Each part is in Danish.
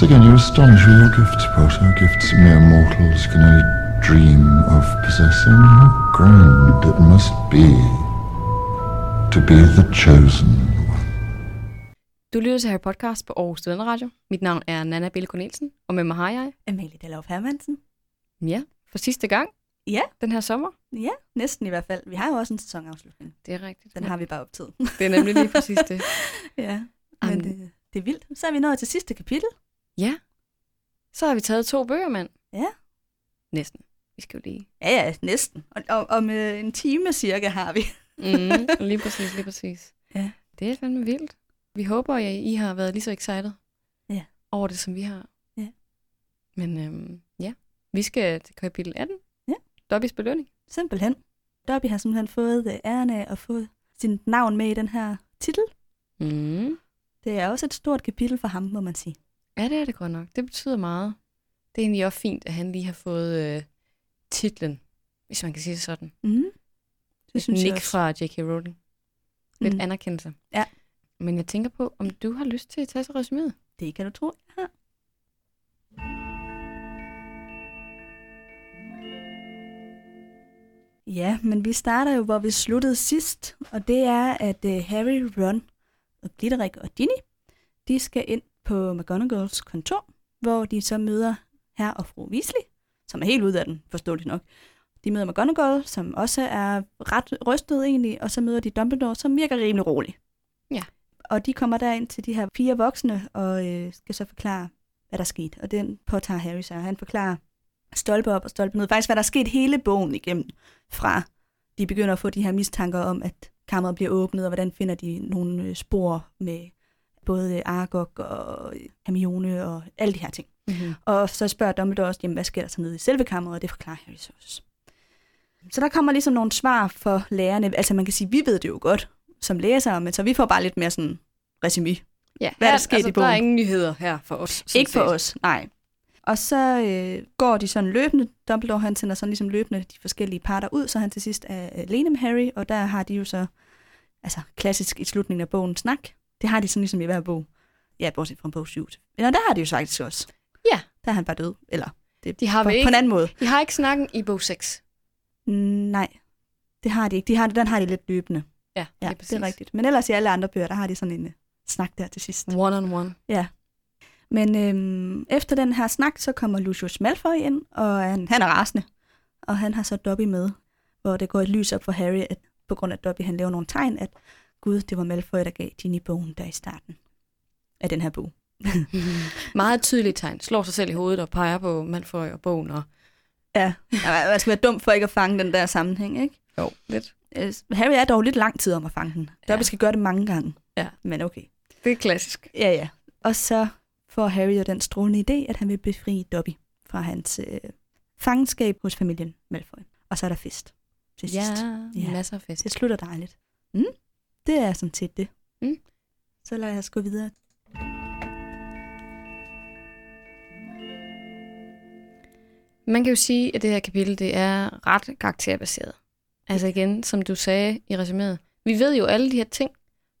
Once again, you astonish with your gifts, Potter. Gifts mere mortals can only dream of possessing. How grand it must be to be the chosen one. Du lytter til Harry Podcast på Aarhus Studenter Radio. Mit navn er Nana Bille Cornelsen, og med mig har jeg, Amalie Dallov Hermansen. ja, for sidste gang Ja, den her sommer. ja, næsten i hvert fald. Vi har jo også en sæsonafslutning. Det er rigtigt. Den har vi bare op til. Det er nemlig lige præcis det. ja, men det, det er vildt. Så er vi nået til sidste kapitel. Ja. Så har vi taget to bøger, mand. Ja. Næsten. Vi skal jo lige. Ja, ja, næsten. Og, og om øh, en time cirka har vi. Mm, lige præcis, lige præcis. Ja. Det er fandme vildt. Vi håber, at I har været lige så excited Ja. over det, som vi har. Ja. Men øhm, ja, vi skal til kapitel 18. Ja. Dobbys belønning. Simpelthen. Dobby har simpelthen fået øh, æren af at få sin navn med i den her titel. Mm. Det er også et stort kapitel for ham, må man sige. Ja, det er det godt nok. Det betyder meget. Det er egentlig også fint, at han lige har fået øh, titlen, hvis man kan sige det sådan. Mm. Det synes jeg Nick også. fra J.K. Rowling. Lidt Mm. mm. anerkendelse. Ja. Men jeg tænker på, om du har lyst til at tage så resuméet. Det kan du tro, jeg har. Ja, men vi starter jo, hvor vi sluttede sidst, og det er, at uh, Harry, Ron og Glitterik og Ginny, de skal ind på McGonagalls kontor, hvor de så møder herr og fru Weasley, som er helt ude af den, forståeligt nok. De møder McGonagall, som også er ret rystet egentlig, og så møder de Dumbledore, som virker rimelig rolig. Ja. Og de kommer derind til de her fire voksne, og øh, skal så forklare, hvad der skete. Og den påtager Harry sig. Han forklarer stolpe op og stolpe ned. Faktisk, hvad der er sket hele bogen igennem, fra de begynder at få de her mistanker om, at kammeret bliver åbnet, og hvordan finder de nogle øh, spor med både Argok og øh, Hermione og alle de her ting. Mm-hmm. Og så spørger Dumbledore også, jamen, hvad sker der så nede i selve kammeret, og det forklarer Harry så også. Så der kommer ligesom nogle svar for lærerne. Altså man kan sige, vi ved det jo godt som læsere, men så vi får bare lidt mere sådan resumé. Ja, Hvad er der her- sket altså, i Der er bogen? ingen nyheder her for os. Ikke for set. os, nej. Og så øh, går de sådan løbende. Dumbledore han sender sådan ligesom løbende de forskellige parter ud, så han til sidst er alene med Harry, og der har de jo så, altså klassisk i slutningen af bogen, snak. Det har de sådan ligesom i hver bog. Ja, bortset fra bog 7. Eller der har de jo faktisk også. Ja. Der er han bare død. Eller det, De har på, vel på ikke, en anden måde. de har ikke snakken i bog 6. Mm, Nej, det har de ikke. De har, den har de lidt løbende. Ja, Ja, lige det er rigtigt. Men ellers i alle andre bøger, der har de sådan en uh, snak der til sidst. One on one. Ja. Men øhm, efter den her snak, så kommer Lucius Malfoy ind, og han, han er rasende. Og han har så Dobby med, hvor det går et lys op for Harry, at på grund af Dobby han laver nogle tegn, at Gud, det var Malfoy, der gav Ginny bogen der i starten af den her bog. Meget tydeligt tegn. Slår sig selv i hovedet og peger på Malfoy og bogen. Og... Ja, man skal være dum for ikke at fange den der sammenhæng, ikke? Jo, lidt. Øh, Harry er dog lidt lang tid om at fange den. Dobby Ja. skal gøre det mange gange. Ja. Men okay. Det er klassisk. Ja, ja. Og så får Harry jo den strålende idé, at han vil befri Dobby fra hans øh, fangenskab hos familien Malfoy. Og så er der fest til Ja, sidst. Ja. masser af fest. Det slutter dejligt. Mm. Det er sådan set det. Mm. Så lad os gå videre. Man kan jo sige, at det her kapitel det er ret karakterbaseret. Altså igen, som du sagde i resuméet, vi ved jo alle de her ting.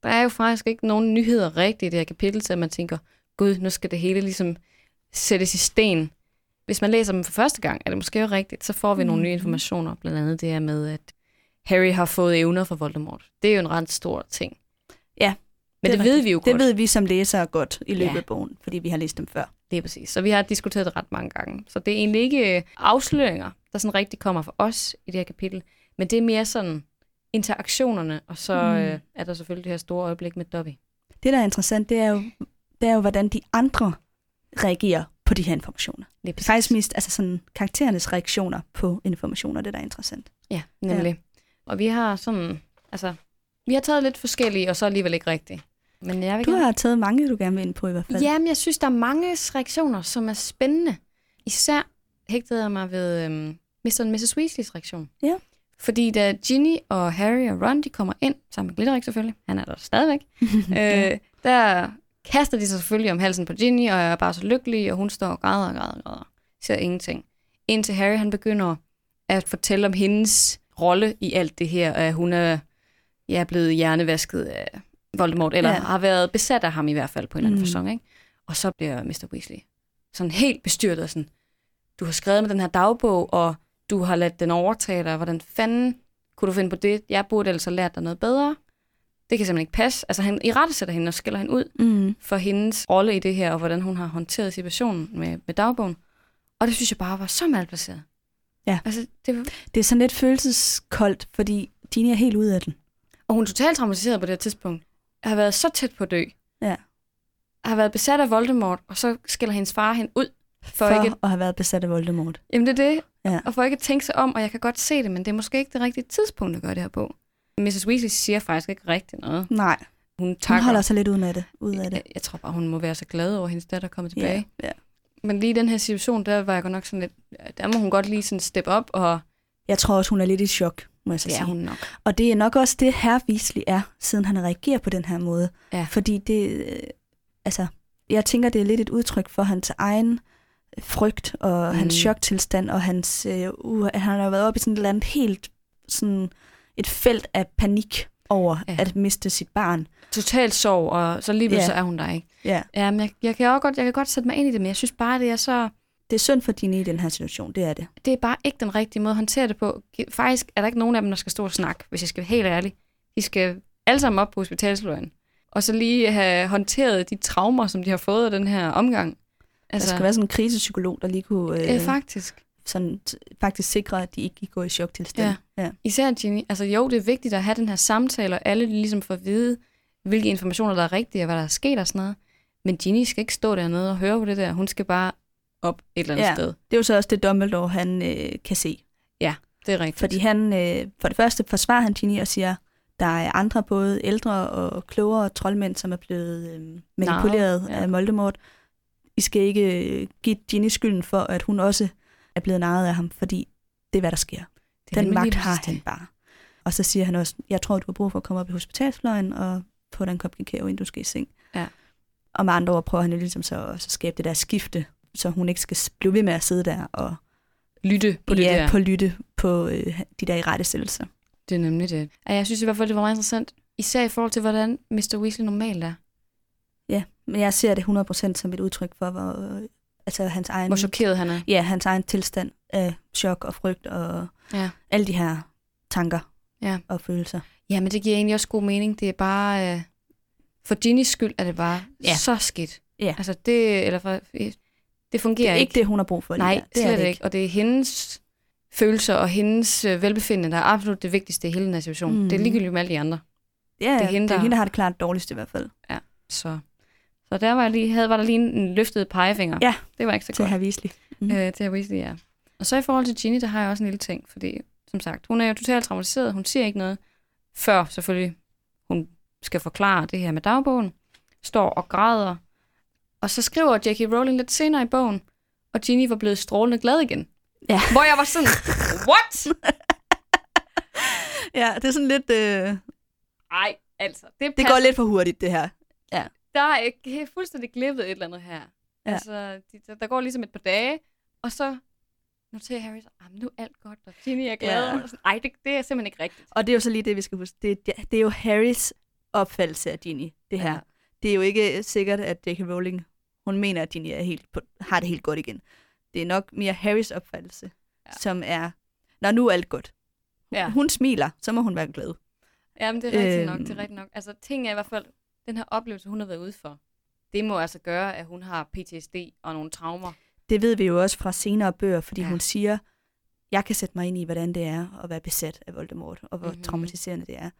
Der er jo faktisk ikke nogen nyheder rigtigt i det her kapitel, så man tænker, gud, nu skal det hele ligesom sættes i sten. Hvis man læser dem for første gang, er det måske jo rigtigt, så får vi nogle nye Mhm. informationer, blandt andet det her med, at Harry har fået evner fra Voldemort. Det er jo en ret stor ting. Ja, Men det, er det ved rigtigt. vi jo Det godt. ved vi som læsere godt i løbet Ja. af bogen, fordi vi har læst dem før. Lige præcis. Så vi har diskuteret det ret mange gange. Så det er egentlig ikke øh, afsløringer, der sådan rigtig kommer for os i det her kapitel, men det er mere sådan interaktionerne, og så Mm. øh, er der selvfølgelig det her store øjeblik med Dobby. Det, der er interessant, det er jo, det er jo hvordan de andre reagerer på de her informationer. Det er faktisk mest altså sådan, karakterernes reaktioner på informationer, det der er interessant. Ja, nemlig. Ja. Og vi har sådan, altså, vi har taget lidt forskellige, og så alligevel ikke rigtigt. Men jeg vil Du gerne- har taget mange, du gerne vil ind på i hvert fald. Jamen, jeg synes, der er mange reaktioner, som er spændende. Især hægtede jeg mig ved øhm, Mr. og Mrs. Weasleys reaktion. Ja. Fordi da Ginny og Harry og Ron, de kommer ind, sammen med Glitterik selvfølgelig, han er der stadigvæk, øh, der kaster de sig selvfølgelig om halsen på Ginny, og er bare så lykkelig, og hun står og græder og græder og græder. Ser ingenting. Indtil Harry, han begynder at fortælle om hendes rolle i alt det her, at hun er ja, blevet hjernevasket af Voldemort, eller Ja. har været besat af ham i hvert fald på en eller anden Mm. fasong, ikke? Og så bliver Mr. Weasley sådan helt bestyrtet og sådan, du har skrevet med den her dagbog, og du har ladt den overtage dig. Hvordan fanden kunne du finde på det? Jeg burde have lært dig noget bedre. Det kan simpelthen ikke passe. Altså han i rette sætter hende og skiller hende ud Mm. for hendes rolle i det her, og hvordan hun har håndteret situationen med, med dagbogen. Og det synes jeg bare var så malplaceret. Ja. Altså, det var, Det er sådan lidt følelseskoldt, fordi Ginny er helt ude af den. og hun er totalt traumatiseret på det her tidspunkt. Jeg har været så tæt på at dø. Ja. Jeg har været besat af Voldemort, og så skiller hendes far hende ud. For, For, ikke, at have været besat af Voldemort. jamen det er det. Ja. Og for ikke at tænke sig om, og jeg kan godt se det, men det er måske ikke det rigtige tidspunkt at gøre det her på. Mrs. Weasley siger faktisk ikke rigtig noget. Nej, Hun hun takker. holder sig lidt ud af det. Ud af det. jeg, jeg tror bare, hun må være så glad over, at hendes datter er kommet tilbage. Ja, ja. Men lige i den her situation, der var jeg godt nok sådan lidt, der må hun godt lige sådan steppe op, og Jeg tror også, hun er lidt i chok, må jeg så er sige. hun nok. Og det er nok også det, herr Weasley er, siden han reagerer på den her måde. Ja. Fordi det, øh, altså, jeg tænker, det er lidt et udtryk for hans egen frygt og mm. hans choktilstand, og hans, øh, uh, han har været oppe i sådan et eller andet helt, sådan et felt af panik over Ja. at miste sit barn. Totalt sorg, og så lige Ja. så er hun der ikke. Ja. Ja, men jeg, jeg, kan også godt, jeg kan godt sætte mig ind i det, men jeg synes bare, det er så... Det er synd for Ginny i den her situation, det er det. Det er bare ikke den rigtige måde at håndtere det på. Faktisk er der ikke nogen af dem, der skal stå og snakke, hvis jeg skal være helt ærlig. De skal alle sammen op på hospitalsløjen. Og så lige have håndteret de traumer, som de har fået af den her omgang. Altså, der skal være sådan en krisepsykolog, der lige kunne øh, Ja, faktisk. Sådan, faktisk sikre, at de ikke gik gå i choktilstand. Ja. ja. Især Ginny. Altså jo, det er vigtigt at have den her samtale, og alle ligesom får at vide, hvilke informationer, der er rigtige, og hvad der er sket og sådan noget. Men Ginny skal ikke stå dernede og høre på det der. Hun skal bare op et eller andet Ja. sted. Det er jo så også det, Dumbledore han øh, kan se. Det er rigtigt. Fordi han, øh, for det første forsvarer han Ginny og siger, der er andre både ældre og klogere troldmænd, som er blevet øh, manipuleret ja. af Voldemort. I skal ikke øh, give Ginny skylden for, at hun også er blevet narret af ham, fordi det er, hvad der sker. det Den magt har han bare. Og så siger han også, jeg tror, du har brug for at komme op i hospitalsfløjen og få dig en kop kakao, inden du skal i seng. Ja. Og med andre ord prøver han ligesom så at så skabe det der skifte, så hun ikke skal blive ved med at sidde der og Lytte på det ja, der. på lytte på øh, de der irettesættelser. Det er nemlig det. Ja, jeg synes i hvert fald, det var meget interessant. Især i forhold til, hvordan Mr. Weasley normalt er. Ja, men jeg ser det 100% som et udtryk for, hvor, øh, altså hans egen, Hvor chokeret han er. ja, hans egen tilstand af chok og frygt og Ja. alle de her tanker Ja. og følelser. ja, men det giver egentlig også god mening. Det er bare... Øh, for Ginnys skyld er det bare Ja. så skidt. Ja. Altså det... Eller for, det fungerer Det er ikke det, hun har brug for. Nej, der. det slet ikke. Og det er hendes følelser og hendes øh, velbefindende, der er absolut det vigtigste i hele den her situation. Mm. Det er ligegyldigt med alle de andre. Ja, det er det er hende, hende, det er der- hende, der har det klart dårligst i hvert fald. Så, så der var, jeg lige, havde, var der lige en, løftet pegefinger. Ja, Det var ikke så Til godt. herr Weasley. Mm. Øh, til Weasley, ja. Og så i forhold til Ginny, der har jeg også en lille ting, fordi som sagt, hun er jo totalt traumatiseret. Hun siger ikke noget, før selvfølgelig hun skal forklare det her med dagbogen. Står og græder. Og så skriver J.K. Rowling lidt senere i bogen, og Ginny var blevet strålende glad igen. Ja. Hvor jeg var sådan, what? Ja, det er sådan lidt... Øh, Ej, altså, det, det passer. går lidt for hurtigt, det her. Der er ikke fuldstændig glippet et eller andet her. Ja. Altså, de, der, der går ligesom et par dage, og så noterer Harry så, "Ah, men nu er alt godt, og Ginny er glad. Ja. Og sådan, Ej, det, det er simpelthen ikke rigtigt. Og det er jo så lige det, vi skal huske. Det, det, det er jo Harrys opfattelse af Ginny, det her. Ja. Det er jo ikke sikkert, at J.K. Rowling, hun mener, at Ginny er helt på, har det helt godt igen. Det er nok mere Harrys opfattelse, ja. Som er, når nu er alt godt. Ja. Hun smiler, så må hun være glad. Jamen, det er rigtigt nok, Øhm. det er rigtigt nok. Altså, ting er i hvert fald, den her oplevelse, hun har været ude for, det må altså gøre, at hun har PTSD og nogle traumer. Det ved vi jo også fra senere bøger, fordi ja. Hun siger, jeg kan sætte mig ind i, hvordan det er at være besat af Voldemort, og hvor mm-hmm. Mhm. traumatiserende det er.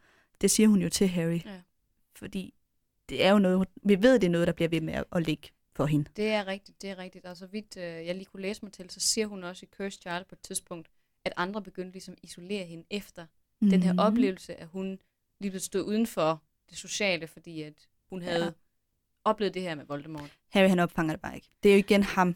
Det siger hun jo til Harry, Ja. fordi det er jo noget, vi ved, det er noget, der bliver ved med at, ligge for hende. Det er rigtigt, det er rigtigt. Og så vidt øh, jeg lige kunne læse mig til, så siger hun også i Cursed Child på et tidspunkt, at andre begyndte ligesom at isolere hende efter mm. den her Mhm. oplevelse, at hun lige blev stået uden for det sociale, fordi at hun havde Ja. oplevet det her med Voldemort. Harry han opfanger det bare ikke. Det er jo igen ham.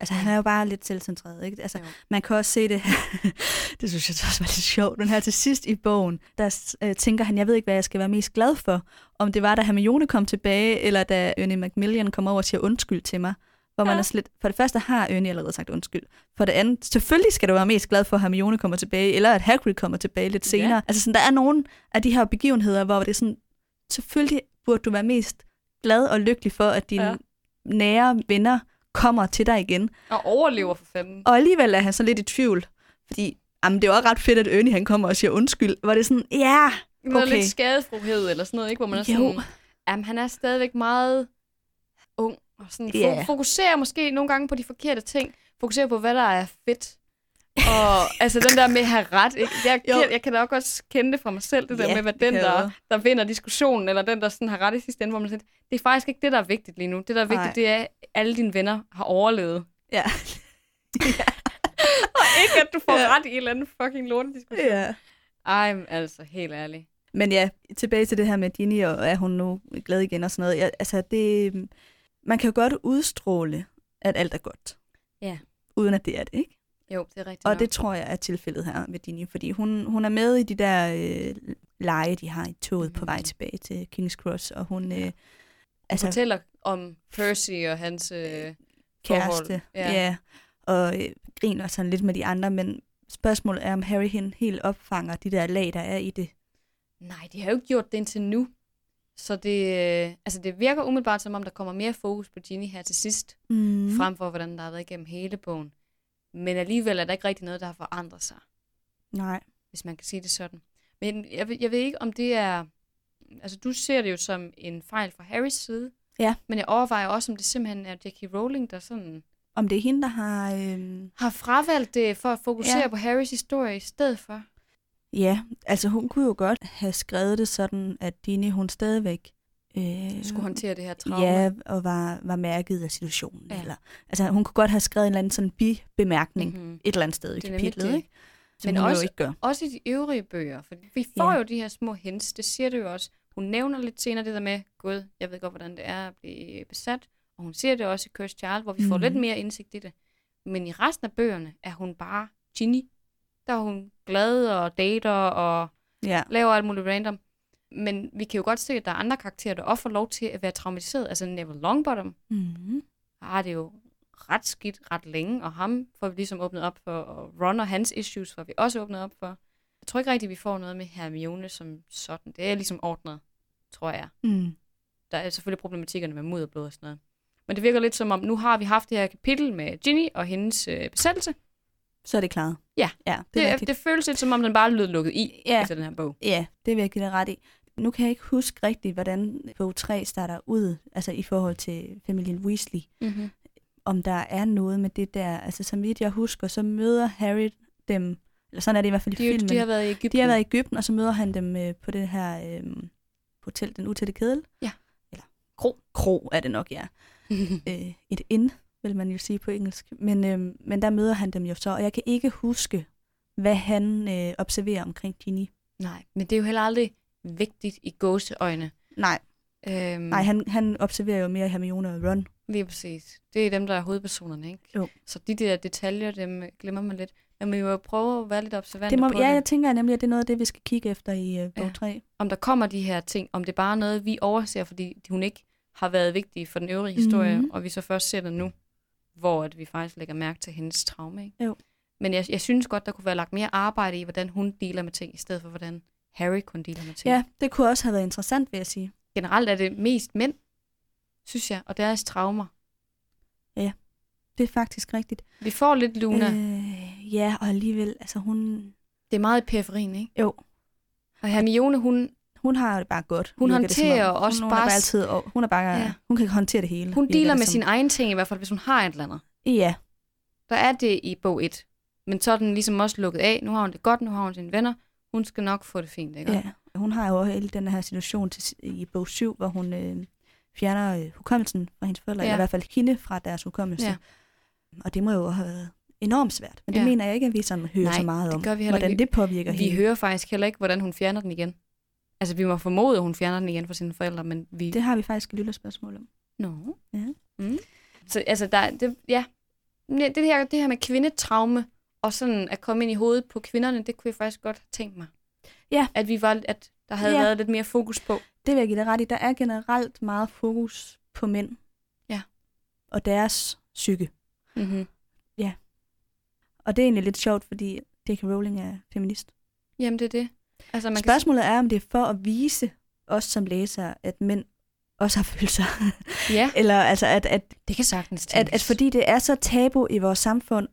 Altså han er jo bare lidt selvcentreret, ikke? Altså Jo. man kan også se det, det synes jeg også var lidt sjovt, den her til sidst i bogen, der øh, tænker han, jeg ved ikke, hvad jeg skal være mest glad for. Om det var, da Hermione kom tilbage, eller da Ernie Macmillan kom over og siger undskyld til mig. Hvor man Ja. er slet, for det første har Ernie allerede sagt undskyld. For det andet, selvfølgelig skal du være mest glad for, at Hermione kommer tilbage, eller at Hagrid kommer tilbage lidt Ja. senere. Altså sådan, der er nogle af de her begivenheder, hvor det er sådan, selvfølgelig burde du være mest glad og lykkelig for, at din Ja. nære venner kommer til dig igen. Og overlever for fanden. Og alligevel er han så lidt i tvivl, fordi jamen, det er jo også ret fedt, at Ernie han kommer og siger undskyld. Var det sådan, ja, Noget okay. lidt skadefrohed eller sådan noget, ikke? Hvor man er Jo. sådan, jamen, han er stadigvæk meget ung. Og sådan yeah. fokuserer måske nogle gange på de forkerte ting. Fokuserer på, hvad der er fedt. Og altså den der med at have ret, ikke? Jeg, jeg, jeg kan da også kende det fra mig selv, det der Ja, med, hvad den, jeg der, der vinder diskussionen, eller den, der sådan har ret i sidste ende, hvor man siger, det er faktisk ikke det, der er vigtigt lige nu. Det, der er vigtigt, Nej. det er, at alle dine venner har overlevet. Ja. Og ikke, at du får Ja. ret i en eller anden fucking lortediskussion. ja. Ej, altså, helt ærligt. Men ja, tilbage til det her med Ginny, og er hun nu glad igen og sådan noget. Ja, altså, det, man kan jo godt udstråle, at alt er godt. Ja. Uden at det er det, ikke? Jo, det er rigtigt Og nok. det tror jeg er tilfældet her med Ginny, fordi hun, hun er med i de der øh, lege, de har i toget på vej Mhm. tilbage til King's Cross, og hun øh, Altså, fortæller om Percy og hans øh, kæreste, forhold. ja. Ja. og øh, griner sådan lidt med de andre, men spørgsmålet er, om Harry hende helt opfanger de der lag, der er i det. Nej, de har jo ikke gjort det indtil nu. Så det, øh, altså det virker umiddelbart, som om der kommer mere fokus på Ginny her til sidst, Mm. mm. frem for hvordan der har været igennem hele bogen. Men alligevel er der ikke rigtig noget, der har forandret sig, Nej. hvis man kan sige det sådan. Men jeg, jeg ved ikke, om det er... Altså, du ser det jo som en fejl fra Harrys side. Ja. Men jeg overvejer også, om det simpelthen er J.K. Rowling, der sådan Om det er hende, der har... Øh, har fravalgt det for at fokusere ja. på Harrys historie i stedet for. Ja, altså hun kunne jo godt have skrevet det sådan, at Dini hun stadigvæk øh, Skulle håndtere det her traume. Ja, og var, var mærket af situationen. Ja. Eller, altså hun kunne godt have skrevet en eller anden sådan bibemærkning mm-hmm. Et eller andet sted i kapitlet, det. ikke? Som Men hun også- jo ikke gør. Også i de øvrige bøger, for vi får Ja. jo de her små hints, det siger det jo også. Hun nævner lidt senere det der med, gud, jeg ved godt, hvordan det er at blive besat, og hun siger det også i Cursed Child, hvor vi mm. får Mhm. lidt mere indsigt i det. Men i resten af bøgerne er hun bare Ginny. Der er hun glad og dater og Ja. laver alt muligt random. Men vi kan jo godt se, at der er andre karakterer, der også får lov til at være traumatiseret. Altså Neville Longbottom Mm-hmm. har det jo ret skidt ret længe, og ham får vi ligesom åbnet op for, og Ron og hans issues får vi også åbnet op for. Jeg tror ikke rigtigt, vi får noget med Hermione som sådan. Det er ligesom ordnet, tror jeg. Mm. Der er selvfølgelig problematikkerne med mudderblod og sådan noget. Men det virker lidt som om, nu har vi haft det her kapitel med Ginny og hendes øh, besættelse. Så er det klaret. Ja. Ja, det er Det, det føles lidt som om, den bare lød lukket i Ja. efter den her bog. Ja, det jeg give dig ret i. Nu kan jeg ikke huske rigtigt, hvordan bog 3 starter ud, altså i forhold til familien Weasley. Mm-hmm. Om der er noget med det der, altså som vidt jeg husker, så møder Harry dem, eller sådan er det i hvert fald i De, filmen. de har været i Ægypten. De har været i Ægypten, og så møder han dem øh, på det her øh, hotel, den utætte kedel. Ja. Eller kro. Kro er det nok, ja. øh, et inn, vil man jo sige på engelsk. Men, øh, men der møder han dem jo så, og jeg kan ikke huske, hvad han øh, observerer omkring Ginny. Nej, men det er jo heller aldrig vigtigt i gåseøjne. Nej, Øhm, nej han, han observerer jo mere Hermione og Ron. Lige præcis. Det er dem, der er hovedpersonerne, ikke? Jo. Så de der detaljer, dem glemmer man lidt. Men vi må jo prøve at være lidt Det må, på ja, det. jeg tænker nemlig, at det er noget af det, vi skal kigge efter i øh, bog Ja. 3. Om der kommer de her ting, om det er bare noget, vi overser, fordi hun ikke har været vigtig for den øvrige historie, Mhm. og vi så først ser det nu, hvor at vi faktisk lægger mærke til hendes traume, ikke? Jo. Men jeg, jeg synes godt, der kunne være lagt mere arbejde i, hvordan hun dealer med ting, i stedet for, hvordan Harry kun dealer med ting. Ja, det kunne også have været interessant, vil jeg sige. Generelt er det mest mænd, synes jeg, og deres traumer. Det er faktisk rigtigt. Vi får lidt Luna. Øh, ja, og alligevel, altså hun, Det er meget i periferien, ikke? jo, Og Hermione, hun, hun har det bare godt. Hun virker det håndterer også hun, bare Hun bare s- altid, og hun er bare, ja. Hun kan håndtere det hele. hun dealer det med som. sine egne ting, i hvert fald hvis hun har et eller andet. Ja, Der er det i bog 1. Men så er den ligesom også lukket af. Nu har hun det godt, nu har hun sine venner. Hun skal nok få det fint, ikke? ja. Hun har jo hele den her situation til, i bog 7, hvor hun øh, fjerner øh, hukommelsen fra hendes forældre, ja. Eller i hvert fald hende fra deres hukommelse. Ja. Og det må jo have været enormt svært. Men det Ja. mener jeg ikke, at vi sådan hører Nej, så meget det om, gør vi hvordan ikke. det påvirker Vi hende. hører faktisk heller ikke, hvordan hun fjerner den igen. Altså, vi må formode, at hun fjerner den igen fra sine forældre, men vi... Det har vi faktisk et lille spørgsmål om. Nå. Ja. Mm. Så altså, der, det, ja. Ja, Det her, det her med kvindetraume, og sådan at komme ind i hovedet på kvinderne, det kunne jeg faktisk godt have tænkt mig. Ja. At, vi var, at der havde Ja. været lidt mere fokus på. Det vil jeg give dig ret i. Der er generelt meget fokus på mænd. Ja. Og deres psyke. Mm-hmm. Og det er egentlig lidt sjovt, fordi J.K. Rowling er feminist. Jamen, det er det. Altså, man Spørgsmålet er, om det er for at vise os som læsere, at mænd også har følelser. Ja, Eller altså, at, at, det kan sagtens at, at fordi det er så tabu i vores samfund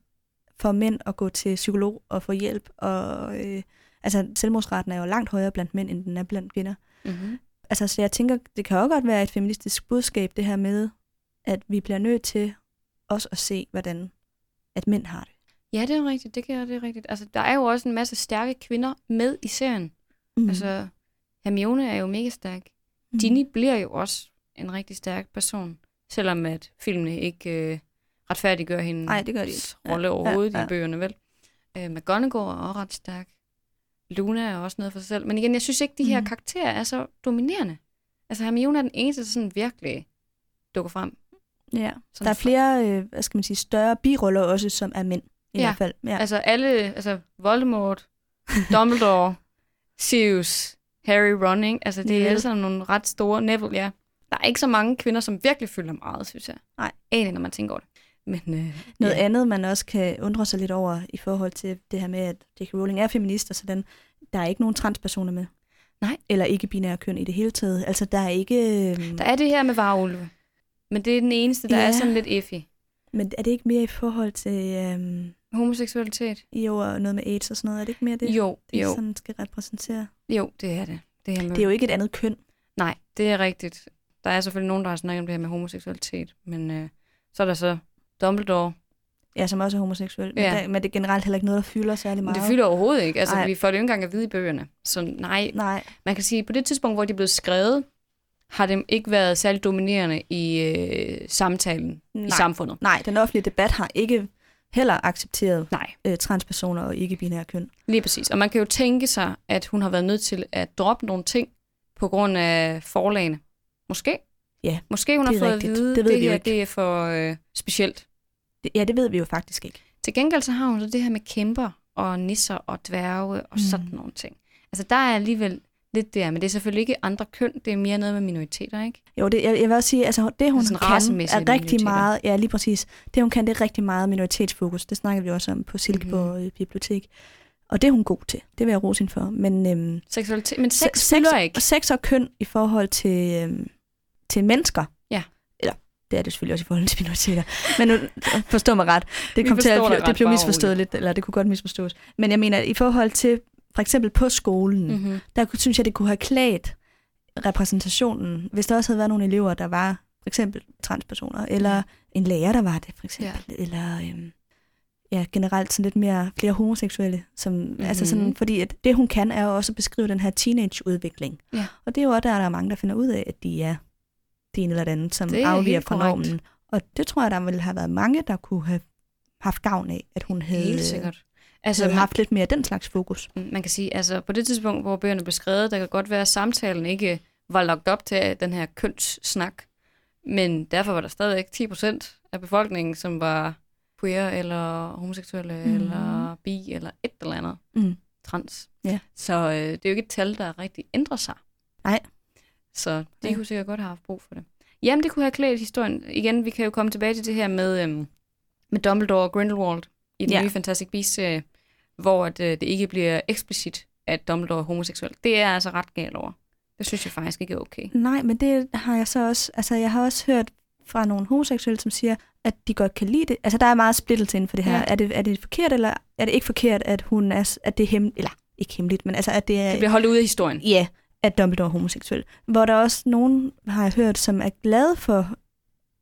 for mænd at gå til psykolog og få hjælp, og øh, altså selvmordsraten er jo langt højere blandt mænd, end den er blandt kvinder. Mm-hmm. Altså, så jeg tænker, det kan også godt være et feministisk budskab, det her med, at vi bliver nødt til også at se, hvordan at mænd har det. Ja, det er rigtigt. Det, kan, det er rigtigt. Altså, der er jo også en masse stærke kvinder med i serien. Mm. Mm. Altså, Hermione er jo mega stærk. mm. Ginny bliver jo også en rigtig stærk person, selvom at filmene ikke øh, retfærdiggør hende Nej, det gør de ikke. rolle Ja, overhovedet ja, ja. i bøgerne, vel? Øh, McGonagall er også ret stærk. Luna er også noget for sig selv. Men igen, jeg synes ikke, de her Mhm. karakterer er så dominerende. Altså, Hermione er den eneste, der sådan virkelig dukker frem. Ja, Sådan der er flere, øh, hvad skal man sige, større biroller også, som er mænd. I Ja, hvert fald. Ja. Altså alle, altså Voldemort, Dumbledore, Sirius, Harry, Ron, ikke? Altså det er alle sammen nogle ret store, Neville, ja. Der er ikke så mange kvinder, som virkelig fylder meget, synes jeg. Nej. Egentlig, når man tænker over det. Men øh, Noget ja. andet, man også kan undre sig lidt over i forhold til det her med, at J.K. Rowling er feminist, og sådan, der er ikke nogen transpersoner med. Nej. Eller ikke-binære køn i det hele taget. Altså, der er ikke... øhm, Der er det her med varulve. Men det er den eneste, der ja. er sådan lidt effig. Men er det ikke mere i forhold til øhm, Homoseksualitet? jo, og noget med AIDS og sådan noget? Er det ikke mere det, Jo, det jo, sådan skal repræsentere? jo, det er det. Det, her med, Det er jo ikke et andet køn. Nej, det er rigtigt. Der er selvfølgelig nogen, der har snakket om det her med homoseksualitet, men øh, så er der så Dumbledore. Ja, som også er homoseksuel. Men, Ja. der, men det er generelt heller ikke noget, der fylder særlig meget. Det fylder overhovedet ikke. Altså, Nej. vi får det jo ikke engang at vide i bøgerne. Så nej, Nej, man kan sige, at på det tidspunkt, hvor de er blevet skrevet, har det ikke været særlig dominerende i øh, samtalen Nej. i samfundet. nej, den offentlige debat har ikke heller accepteret Nej, øh, transpersoner og ikke-binære køn. lige præcis. Og man kan jo tænke sig, at hun har været nødt til at droppe nogle ting på grund af forlagene. Måske. Ja, Måske hun har fået rigtigt. at vide, Det ved det her ikke. det er for øh, specielt. Det, ja, det ved vi jo faktisk ikke. Til gengæld så har hun så det her med kæmper og nisser og dværge og Mm. sådan nogle ting. Altså der er alligevel lidt der, men det er selvfølgelig ikke andre køn, det er mere noget med minoriteter, ikke? Jo, det, jeg, jeg vil også sige, altså det hun Sådan kan, er rigtig meget, ja lige præcis, det hun kan, det er rigtig meget minoritetsfokus. Det snakker vi også om på Silkeborg Mhm. mm. Bibliotek. Og det er hun god til. Det vil jeg rose hende for. Men øhm, Seksualitet, men sex, se- fylder ikke. sex og køn i forhold til, øhm, til mennesker. Ja. Eller, det er det selvfølgelig også i forhold til minoriteter. Men nu, forstå mig ret. Det, kom til at, det blev misforstået lidt, eller det kunne godt misforstås. Men jeg mener, i forhold til for eksempel på skolen, mm. Mm-hmm. der kunne- synes jeg, det kunne have klædt repræsentationen, hvis der også havde været nogle elever, der var for eksempel transpersoner, eller Ja. en lærer, der var det, for eksempel, ja. eller øhm, ja, generelt sådan lidt mere flere homoseksuelle, som, mm-hmm. altså sådan, fordi at det hun kan, er jo også at beskrive den her teenageudvikling. Ja. Og det er jo også der, der er mange, der finder ud af, at de er det ene eller det andet, som Det er afviger fra normen. Og det tror jeg, der ville have været mange, der kunne have haft gavn af, at hun havde. Altså, man, haft lidt mere den slags fokus. man kan sige, altså på det tidspunkt, hvor bøgerne blev skrevet, der kan godt være, at samtalen ikke var lagt op til den her kønssnak, men derfor var der stadigvæk 10 procent af befolkningen, som var queer, eller homoseksuelle, mm. eller bi, eller et eller andet Mm. trans. Ja. Så øh, det er jo ikke et tal, der rigtig ændrer sig. Nej. Så de Ja. kunne sikkert godt have haft brug for det. Jamen, det kunne have klædt historien. Igen, vi kan jo komme tilbage til det her med, øhm, med Dumbledore og Grindelwald i den Ja. nye Fantastic Beasts-serie, hvor at, øh, det ikke bliver eksplicit, at Dumbledore er homoseksuel. Det er jeg altså ret galt over. Det synes jeg faktisk ikke er okay. Nej, men det har jeg så også, altså jeg har også hørt fra nogle homoseksuelle, som siger, at de godt kan lide det. Altså der er meget splittelse inden for det her. Ja. Ja. Er, det, er det forkert, eller er det ikke forkert, at hun er, at det er hemmeligt, eller ikke hemmeligt, men altså at det er, Det bliver holdt ud af historien. ja, at Dumbledore er homoseksuel. Hvor der også nogen, har jeg hørt, som er glade for,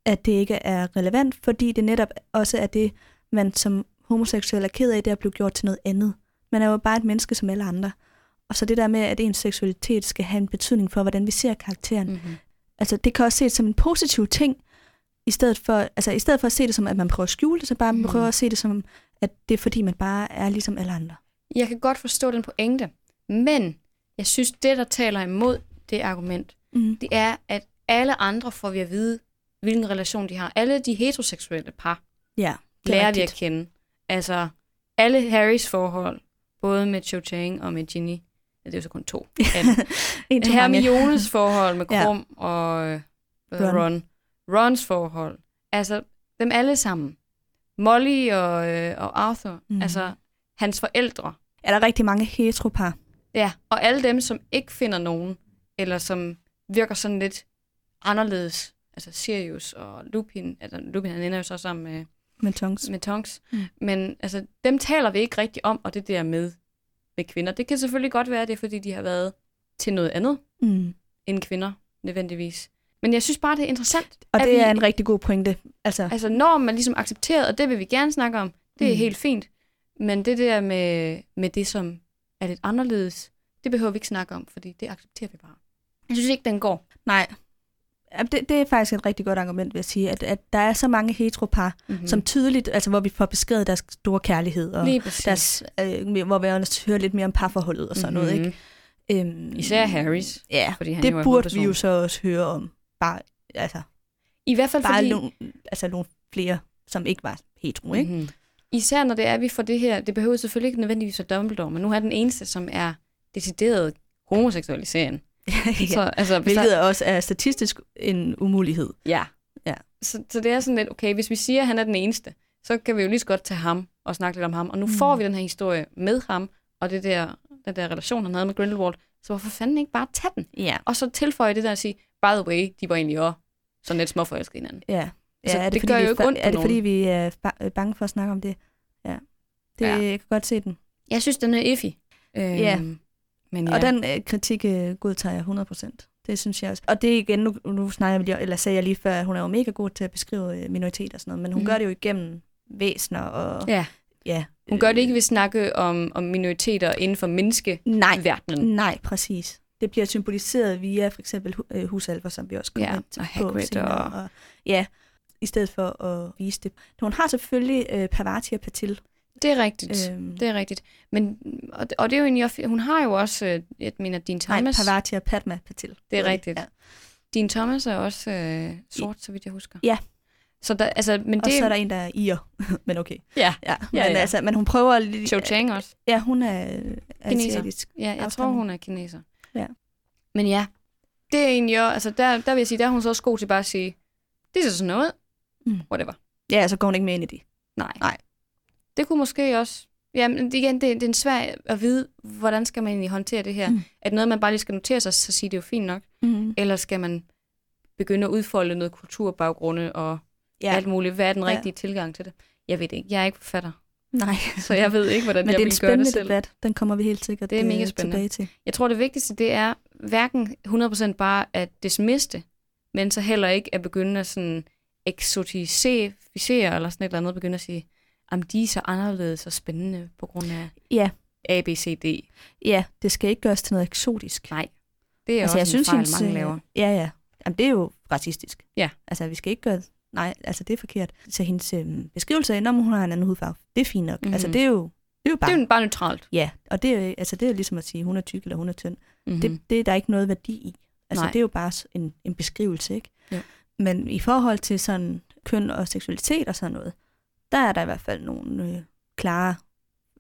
at det ikke er relevant, fordi det netop også er det, man som homoseksuel er ked af, det at blive gjort til noget andet. Man er jo bare et menneske som alle andre. Og så det der med, at ens seksualitet skal have en betydning for, hvordan vi ser karakteren. Mm-hmm. Altså, det kan også ses som en positiv ting, i stedet for, altså, i stedet for at se det som, at man prøver at skjule det, så bare Mm. prøver at se det som, at det er fordi, man bare er ligesom alle andre. Jeg kan godt forstå den pointe, men jeg synes, det, der taler imod det argument, Mm. det er, at alle andre får vi at vide, hvilken relation de har. Alle de heteroseksuelle par Ja, er lærer vi at rigtigt. kende. Altså, alle Harrys forhold, både med Cho Chang og med Ginny, ja, det er jo så kun to. En. Hermiones forhold med. Krum ja. og øh, Ron. Ron. Rons forhold. Altså, dem alle sammen. Molly og, øh, og Arthur. Mm. Altså, hans forældre. Er der rigtig mange heteropar? Ja, og alle dem, som ikke finder nogen, eller som virker sådan lidt anderledes. Altså Sirius og Lupin, altså Lupin han ender jo så sammen med, Men Tonks. med Tonks. Mm. Men altså, dem taler vi ikke rigtig om, og det der med, med kvinder. Det kan selvfølgelig godt være, det er, fordi de har været til noget andet Mm. end kvinder, nødvendigvis. Men jeg synes bare, det er interessant. Og at det vi, er en rigtig god pointe. Altså, Altså, når man ligesom accepterer, og det vil vi gerne snakke om, det er mm. helt fint. Men det der med, med det, som er lidt anderledes, det behøver vi ikke snakke om, fordi det accepterer vi bare. Jeg synes ikke, den går. nej. Ja, Det, det er faktisk et rigtig godt argument, vil jeg sige, at, at der er så mange heteropar, Mm-hmm. mm. som tydeligt, altså hvor vi får beskrevet deres store kærlighed, og deres, øh, hvor vi også hører lidt mere om parforholdet og sådan mm-hmm. noget, ikke? Øhm, Især Harrys. Ja, Fordi han det jo burde vi jo så også høre om. Bare, altså, I hvert fald bare fordi... nogle, altså nogle flere, som ikke var hetero, ikke? Mm-hmm. Især når det er, at vi får det her, det behøver selvfølgelig ikke nødvendigvis være Dumbledore, men nu er den eneste, som er decideret homoseksualisering. Ja. Så, altså, Hvilket der, også er statistisk en umulighed. ja. Ja. Så, så det er sådan lidt, okay, hvis vi siger, at han er den eneste, så kan vi jo lige så godt tage ham og snakke lidt om ham. Og nu Mm. får vi den her historie med ham, og det der, den der relation, han havde med Grindelwald. Så hvorfor fanden ikke bare tage den? Ja. Og så tilføje det der og sige, by the way, de var egentlig også sådan lidt småforelskede hinanden. Ja. Så ja er det, det fordi, gør jo er ikke ondt Er det fordi, nogen. vi er ba- øh, bange for at snakke om det? Ja. Det, Ja. Jeg kan godt se den. Jeg synes, den er iffy. Øhm, Ja. Men Ja. Og den øh, kritik øh, godtager jeg 100%. Det synes jeg også. Og det er igen, nu, nu snakker jeg, lige- eller sagde jeg lige før, at hun er jo mega god til at beskrive øh, minoriteter og sådan noget, men hun mm. gør det jo igennem væsner og... ja. ja Hun gør det ikke ved at snakke om, om minoriteter inden for menneskeverdenen. Nej, nej, præcis. Det bliver symboliseret via for eksempel øh, husalver, som vi også kommer Ja, ind til og på Hagrid senere. og- og... Ja, i stedet for at vise det. Hun har selvfølgelig øh, Pavati og Patil. Det er rigtigt. Øhm, Det er rigtigt. Men, og, og det er jo også, hun har jo også, øh, jeg mener, din nej, Thomas, Pavati og Padma Patil. det er rigtigt. Ja. din Thomas er også øh, sort, så vidt jeg husker. Ja. Så der, altså, men Og det så er der en, der er ir. men okay. Ja, Ja, men, ja, ja. Altså, men hun prøver... lige- Cho Chang også. Ja, hun er Kineser. asiatisk. Ja, jeg tror, afstamning. hun er kineser. Ja. Men ja, det er egentlig også, altså der, der vil jeg sige, der er hun så også god til bare at sige, det er så sådan noget, Mm. whatever. Ja, så går hun ikke med ind i det. Nej. Nej. Det kunne måske også... Ja, men igen, det, det er en svær at vide, hvordan skal man egentlig håndtere det her. Mm. Er det noget, man bare lige skal notere sig, så sige, det er jo fint nok? Mm. Eller skal man begynde at udfolde noget kulturbaggrunde og ja. Ja, alt muligt? Hvad er den Ja. rigtige tilgang til det? Jeg ved det ikke. Jeg er ikke forfatter, nej. så jeg ved ikke, hvordan Men jeg det er en vil gøre det spændende selv. debat. Den kommer vi helt sikkert Det er mega øh, spændende. tilbage til. Jeg tror, det vigtigste, det er hverken 100% bare at dismiste, men så heller ikke at begynde at sådan eksotisere eller sådan et eller andet, begynde at sige, om de er så anderledes og spændende på grund af Ja. A, B, C, D. Ja, det skal ikke gøres til noget eksotisk. Nej, det er altså, også jeg en synes, fejl, hendes, mange øh, laver. Ja, ja. Jamen, det er jo racistisk. Ja. Altså, vi skal ikke gøre... Nej, altså, det er forkert. Så hendes øh, beskrivelse af, når hun har en anden hudfarve, det er fint nok. Mhm. Altså, det er jo, det er jo bare... Det er jo bare neutralt. Ja, og det er, altså, det er jo ligesom at sige, hun er tyk eller hun er tynd. Mm-hmm. Mm. Det, det er der ikke noget værdi i. Altså, Nej. det er jo bare en, en beskrivelse, ikke? Ja. Men i forhold til sådan køn og seksualitet og sådan noget, der er der i hvert fald nogle øh, klare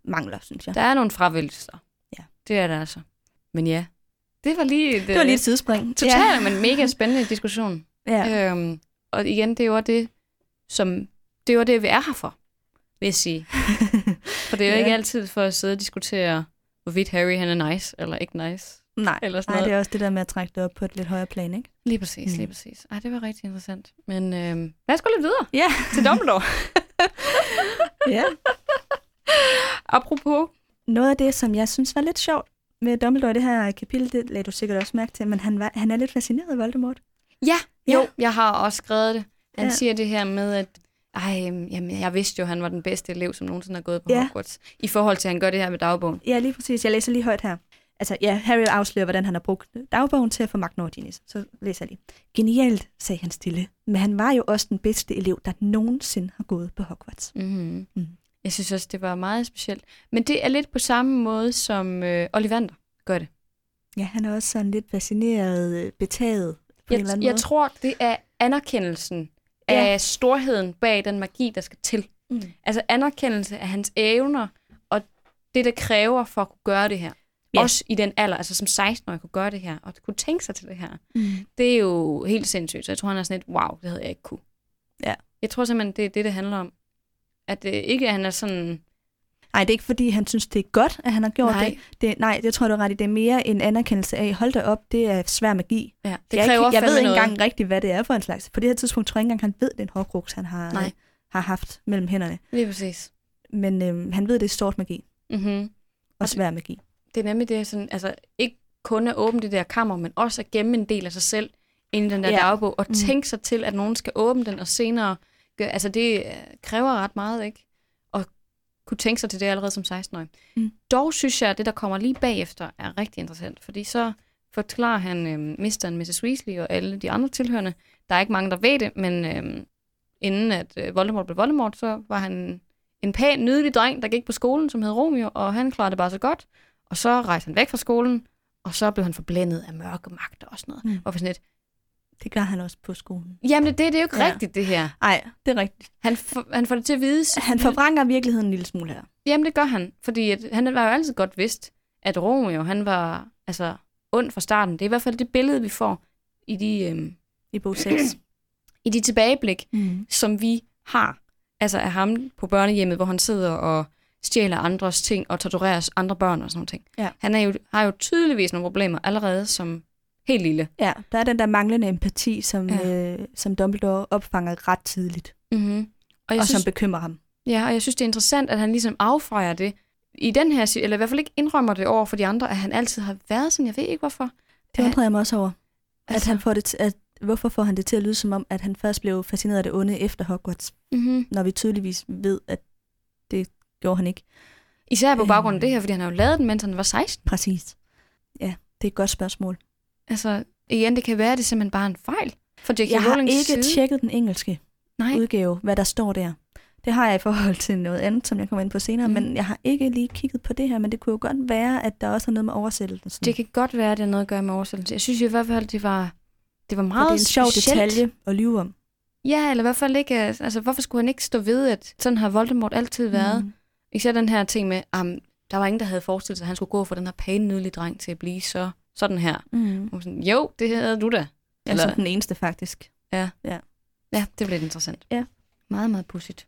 mangler, synes jeg. Der er nogle fravælgelser. Ja. Det er der altså. Men ja, det var lige et, Det var lige et sidespring. totalt, men mega spændende diskussion. Ja. ja. Øhm, og igen, det er jo også det, som, det jo det, vi er her for, vil jeg sige. For det er jo Ja. ikke altid for at sidde og diskutere, hvorvidt Harry han er nice eller ikke nice. Nej, Eller sådan nej, noget. det er også det der med at trække det op på et lidt højere plan, ikke? Lige præcis, Mm. lige præcis. Ej, det var rigtig interessant. Men øhm, lad os gå lidt videre Ja. til Dumbledore. ja. Apropos, Noget af det, som jeg synes var lidt sjovt med Dumbledore det her kapitel, det lagde du sikkert også mærke til, men han, var, han er lidt fascineret af Voldemort. ja, jo, Ja. jeg har også skrevet det. Han Ja. siger det her med, at ej, jamen, jeg vidste jo, at han var den bedste elev, som nogensinde har gået på Ja. Hogwarts. I forhold til, at han gør det her med dagbogen. Ja, lige præcis. Jeg læser lige højt her. Altså, ja, Harry afslører, hvordan han har brugt dagbogen til at få magt Ginny. Så læser jeg lige. Genialt, sagde han stille. Men han var jo også den bedste elev, der nogensinde har gået på Hogwarts. Mm-hmm. Mm. Jeg synes også, det var meget specielt. Men det er lidt på samme måde, som øh, Ollivander gør det. Ja, han er også sådan lidt fascineret, øh, betaget på en eller Jeg, anden jeg måde. tror, det er anerkendelsen Ja. af storheden bag den magi, der skal til. Mm. Altså anerkendelse af hans evner, og det, der kræver for at kunne gøre det her. Ja. Også i den alder, altså som 16-årig kunne gøre det her, og kunne tænke sig til det her. Mm. Det er jo helt sindssygt, så jeg tror, han er sådan et, wow, det havde jeg ikke kunne. Ja. Jeg tror simpelthen, det er det, det handler om. At det ikke, at han er sådan Nej, det er ikke fordi, han synes, det er godt, at han har gjort Nej. det. det. Nej, det tror jeg, du er ret i. Det er mere en anerkendelse af, hold da op, det er svær magi. Ja, det jeg, er kræver ikke, jeg ved ikke engang rigtigt, hvad det er for en slags. På det her tidspunkt tror jeg ikke engang, han ved, den hårdkruks, han har, Nej. øh, har haft mellem hænderne. Lige præcis. Men øhm, han ved, det er sort magi Mm-hmm. og svær magi. Det er nemlig det, sådan, altså ikke kun at åbne det der kammer, men også at gemme en del af sig selv ind i den der Ja. dagbog, og Mm. tænke sig til, at nogen skal åbne den, og senere gør, altså det øh, kræver ret meget, ikke? At kunne tænke sig til det allerede som 16-årig. Mm. Dog synes jeg, at det, der kommer lige bagefter, er rigtig interessant, fordi så forklarer han øh, Mr. og Mrs. Weasley og alle de andre tilhørende. Der er ikke mange, der ved det, men øh, inden at øh, Voldemort blev Voldemort, så var han en pæn, nydelig dreng, der gik på skolen, som hed Romeo, og han klarede det bare så godt. Og så rejste han væk fra skolen, og så blev han forblændet af mørke magter og sådan noget. Mm. Og sådan lidt, Det gør han også på skolen. jamen det, det er jo ikke ja. rigtigt, det her. Nej, det er rigtigt. Han, for, han får det til at vide. Han forvrænger virkeligheden en lille smule her. Jamen det gør han, fordi at, han var jo altid godt vidst, at Romeo, han var altså ond fra starten. Det er i hvert fald det billede, vi får i de, øhm, I bog 6. i de tilbageblik, mm. som vi har. Altså af ham på børnehjemmet, hvor han sidder og stjæler andres ting og torturerer andre børn og sådan noget. ting. Ja. Han er jo, har jo tydeligvis nogle problemer allerede som helt lille. Ja, der er den der manglende empati, som, Ja. øh, som Dumbledore opfanger ret tidligt, Mm-hmm. Og, og jeg synes, som bekymrer ham. ja, og jeg synes, det er interessant, at han ligesom affrejer det i den her, eller i hvert fald ikke indrømmer det over for de andre, at han altid har været sådan. Jeg ved ikke, hvorfor. Det undrer jeg mig også over. At Altså- han får det at, hvorfor får han det til at lyde som om, at han først blev fascineret af det onde efter Hogwarts, Mm-hmm. når vi tydeligvis ved, at gjorde han ikke. Især på baggrund af Øhm. det her, fordi han har jo lavet den, mens han var 16. Præcis. Ja, det er et godt spørgsmål. Altså, igen, det kan være, at det er simpelthen bare en fejl. For J.K. Jeg har Rowlings ikke side. tjekket den engelske Nej, udgave, hvad der står der. Det har jeg i forhold til noget andet, som jeg kommer ind på senere, Mm. men jeg har ikke lige kigget på det her, men det kunne jo godt være, at der også er noget med oversættelsen. det kan godt være, at det har noget at gøre med oversættelse. Jeg synes i hvert fald, det var, det var For meget det er en sjov specielt. detalje at lyve om. Ja, eller i hvert fald ikke, øh, altså hvorfor skulle han ikke stå ved, at sådan har Voldemort altid været? Mm. Mm. Især den her ting med, um, der var ingen, der havde forestillet sig, at han skulle gå fra den her pæne, nydelige dreng til at blive så sådan her. Mm. Og sådan, jo, det havde du da. Jeg Eller- er den eneste, faktisk. Ja, det blev lidt interessant. Ja. Meget, meget pudsigt.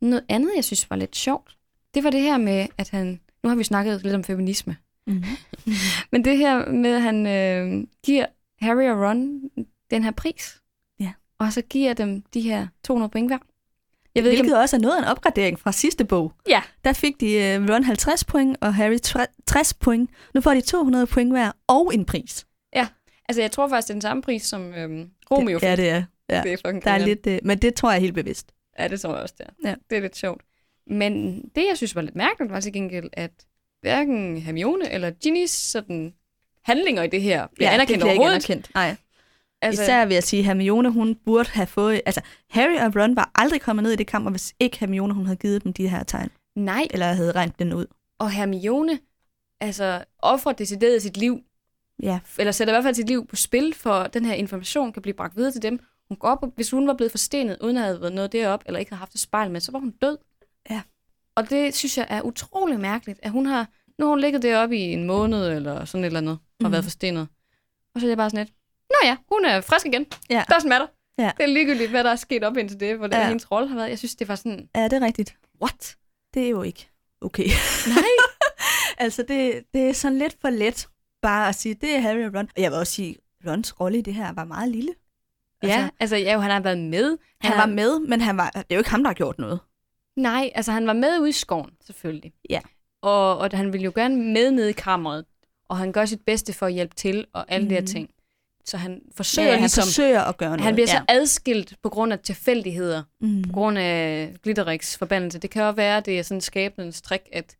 Noget andet, jeg synes var lidt sjovt, det var det her med, at han... Nu har vi snakket lidt om feminisme. Mm. Men det her med, at han øh, giver Harry og Ron den her pris. Ja. Og så giver dem de her 200 point hver. Jeg ved ikke, Hvilket om... også er noget af en opgradering fra sidste bog. Ja. Der fik de uh, Ron 50 point, og Harry tre- 60 point. Nu får de 200 point hver, og en pris. Altså, jeg tror faktisk, det er den samme pris, som øhm, Romeo det, fik. Ja, det er. Ja. det er fucking Der er lidt, uh, men det tror jeg er helt bevidst. Ja, det tror jeg også, det er. Ja. Det er lidt sjovt. Men det, jeg synes var lidt mærkeligt, var til gengæld, at hverken Hermione eller Ginnys sådan, handlinger i det her bliver anerkendt det bliver ikke overhovedet. anerkendt. Nej. Altså, Især vil jeg sige, at Hermione, hun burde have fået... Altså, Harry og Ron var aldrig kommet ned i det kammer, hvis ikke Hermione, hun havde givet dem de her tegn. nej, Eller havde regnet den ud. og Hermione altså, offrer decideret sit liv, Ja. eller sætter i hvert fald sit liv på spil, for at den her information kan blive bragt videre til dem. Hun går op, og hvis hun var blevet forstenet, uden at have været noget derop, eller ikke havde haft et spejl med, så var hun død. Ja. Og det synes jeg er utrolig mærkeligt, at hun har, nu har hun ligget deroppe i en måned, eller sådan et eller andet, og Mhm. været forstenet. Og så er jeg bare sådan lidt, Nå ja, hun er frisk igen. Ja. Doesn't matter. Ja. Det er ligegyldigt, hvad der er sket op indtil det, hvor det Ja. hendes rolle har været. Jeg synes, det var sådan, Ja, det er rigtigt. what? Det er jo ikke okay. Nej. altså, det, det er sådan lidt for let bare at sige, det er Harry og Ron. Og jeg vil også sige, Rons rolle i det her var meget lille. ja, altså ja, han har været med. Han har- var med, men han var, det er jo ikke ham, der har gjort noget. Nej, altså han var med ude i skoven, selvfølgelig. Ja. Og, og han ville jo gerne med ned i kammeret, og han gør sit bedste for at hjælpe til, og alle mm. de her Mhm. ting. Så han forsøger han ligesom... forsøger at gøre noget. han bliver ja. så adskilt på grund af tilfældigheder, Mm. på grund af Glitterix forbandelse. Det kan jo være, at det er sådan skæbnens trick, at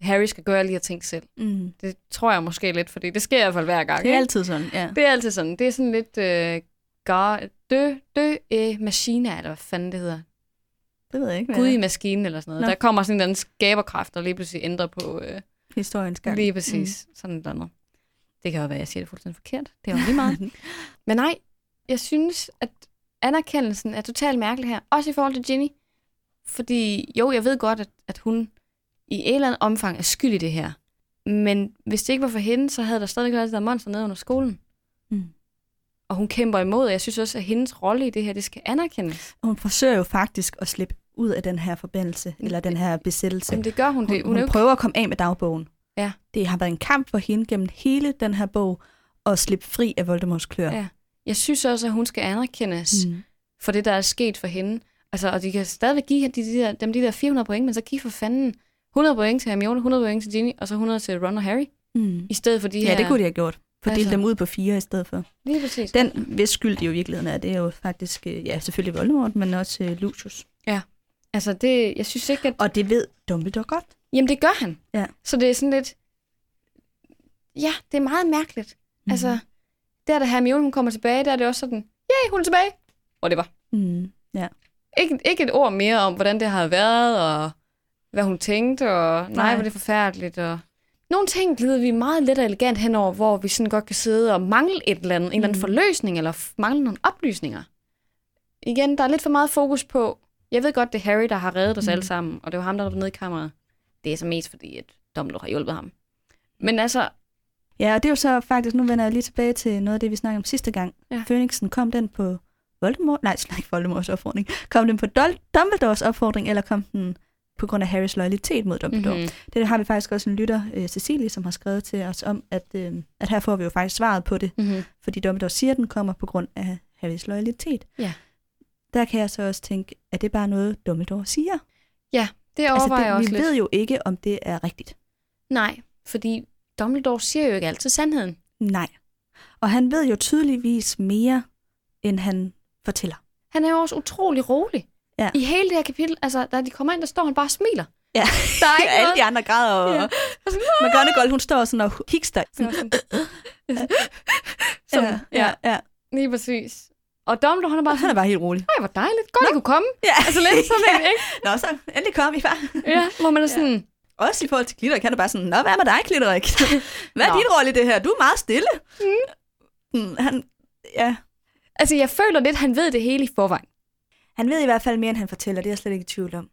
Harry skal gøre alle de her ting selv. Mm. Det tror jeg måske lidt, fordi det sker i hvert fald hver gang. Det er ikke? altid sådan, ja. det er altid sådan. Det er sådan lidt... Øh, gar, dø, dø øh, maskiner, eller hvad fanden det hedder. Det ved jeg ikke, Gud i maskinen eller sådan noget. Nå. Der kommer sådan en eller anden skaberkraft, der lige pludselig ændrer på... Øh, historiens gang. Lige præcis. Mm. Sådan et eller andet. Det kan jo være, at jeg siger det fuldstændig forkert. Det er jo lige meget. Men nej, jeg synes, at anerkendelsen er totalt mærkelig her. Også i forhold til Ginny. Fordi jo, jeg ved godt, at, at hun i et eller andet omfang er skyld i det her. Men hvis det ikke var for hende, så havde der stadig været det der monster nede under skolen. Mm. Og hun kæmper imod, og jeg synes også, at hendes rolle i det her, det skal anerkendes. Hun forsøger jo faktisk at slippe ud af den her forbandelse, eller den her besættelse. Jamen, det gør hun. Hun, det, hun, hun prøver at komme af med dagbogen. Ja. Det har været en kamp for hende gennem hele den her bog, at slippe fri af Voldemorts klør. Ja. Jeg synes også, at hun skal anerkendes mm. for det, der er sket for hende. Altså, og de kan stadigvæk give de, de der, dem de der 400 point, men så giv for fanden 100 point til Hermione, 100 point til Ginny, og så 100 til Ron og Harry, Mm. i stedet for de Ja, her... det kunne de have gjort. Fordele Altså- dem ud på fire i stedet for. Lige præcis. Den, hvis skyld det jo i virkeligheden er, det er jo faktisk, øh, ja, selvfølgelig Voldemort, men også uh, Lucius. Altså, det, jeg synes ikke, at... Og det ved Dumbledore godt. Jamen, det gør han. Ja. Så det er sådan lidt... Ja, det er meget mærkeligt. Mm. Altså, der da Hermione hun kommer tilbage, der er det også sådan, yay, hun er tilbage. Og det var. Mm. Ja. Ikke, ikke et ord mere om, hvordan det har været, og hvad hun tænkte, og nej, Nej. hvor det er forfærdeligt. Og... Nogle ting glider vi meget let og elegant henover, hvor vi sådan godt kan sidde og mangle et eller andet, en eller anden Mm. forløsning, eller mangle nogle oplysninger. Igen, der er lidt for meget fokus på, jeg ved godt, det er Harry, der har reddet os Mm. alle sammen, og det var ham, der var nede i kammeret. Det er så mest fordi, at Dumbledore har hjulpet ham. Men altså, Ja, og det er jo så faktisk, nu vender jeg lige tilbage til noget af det, vi snakkede om sidste gang. Ja. Phoenixen, kom den på Voldemort? Nej, slet ikke Voldemorts opfordring. Kom den på Dol- Dumbledores opfordring, eller kom den på grund af Harrys loyalitet mod Dumbledore? mhm. Mm-hmm. Det har vi faktisk også en lytter, øh, Cecilie, som har skrevet til os om, at, øh, at her får vi jo faktisk svaret på det, Mhm. fordi Dumbledore siger, at den kommer på grund af Harrys loyalitet. Ja. Der kan jeg så også tænke, at det er bare noget, Dumbledore siger. det overvejer jeg det, også vi lidt. ved jo ikke, om det er rigtigt. Nej, fordi Dumbledore siger jo ikke altid sandheden. Nej. Og han ved jo tydeligvis mere, end han fortæller. Han er jo også utrolig rolig. Ja. I hele det her kapitel, altså, da de kommer ind, der står han bare og smiler. Ja, Der er ikke alle noget... de andre græder, og Ja. ja. McGonagall, hun står sådan og hikster. Sådan, sådan, sådan, ja, ja, ja. lige præcis. Og Dumbledore, han er bare Han er sådan, bare helt rolig. nej, hvor dejligt, godt, I kunne komme. Ja. Altså lidt sådan en, ikke? Nå, så endelig kom I bare. Ja, hvor man er sådan, Også i forhold til Glitterik, han er bare sådan, Nå, hvad med dig, Glitterik? Hvad er Nå. din rolle i det her? Du er meget stille. Mm. Han, ja. altså jeg føler lidt, han ved det hele i forvejen. han ved i hvert fald mere, end han fortæller. Det er jeg slet ikke i tvivl om.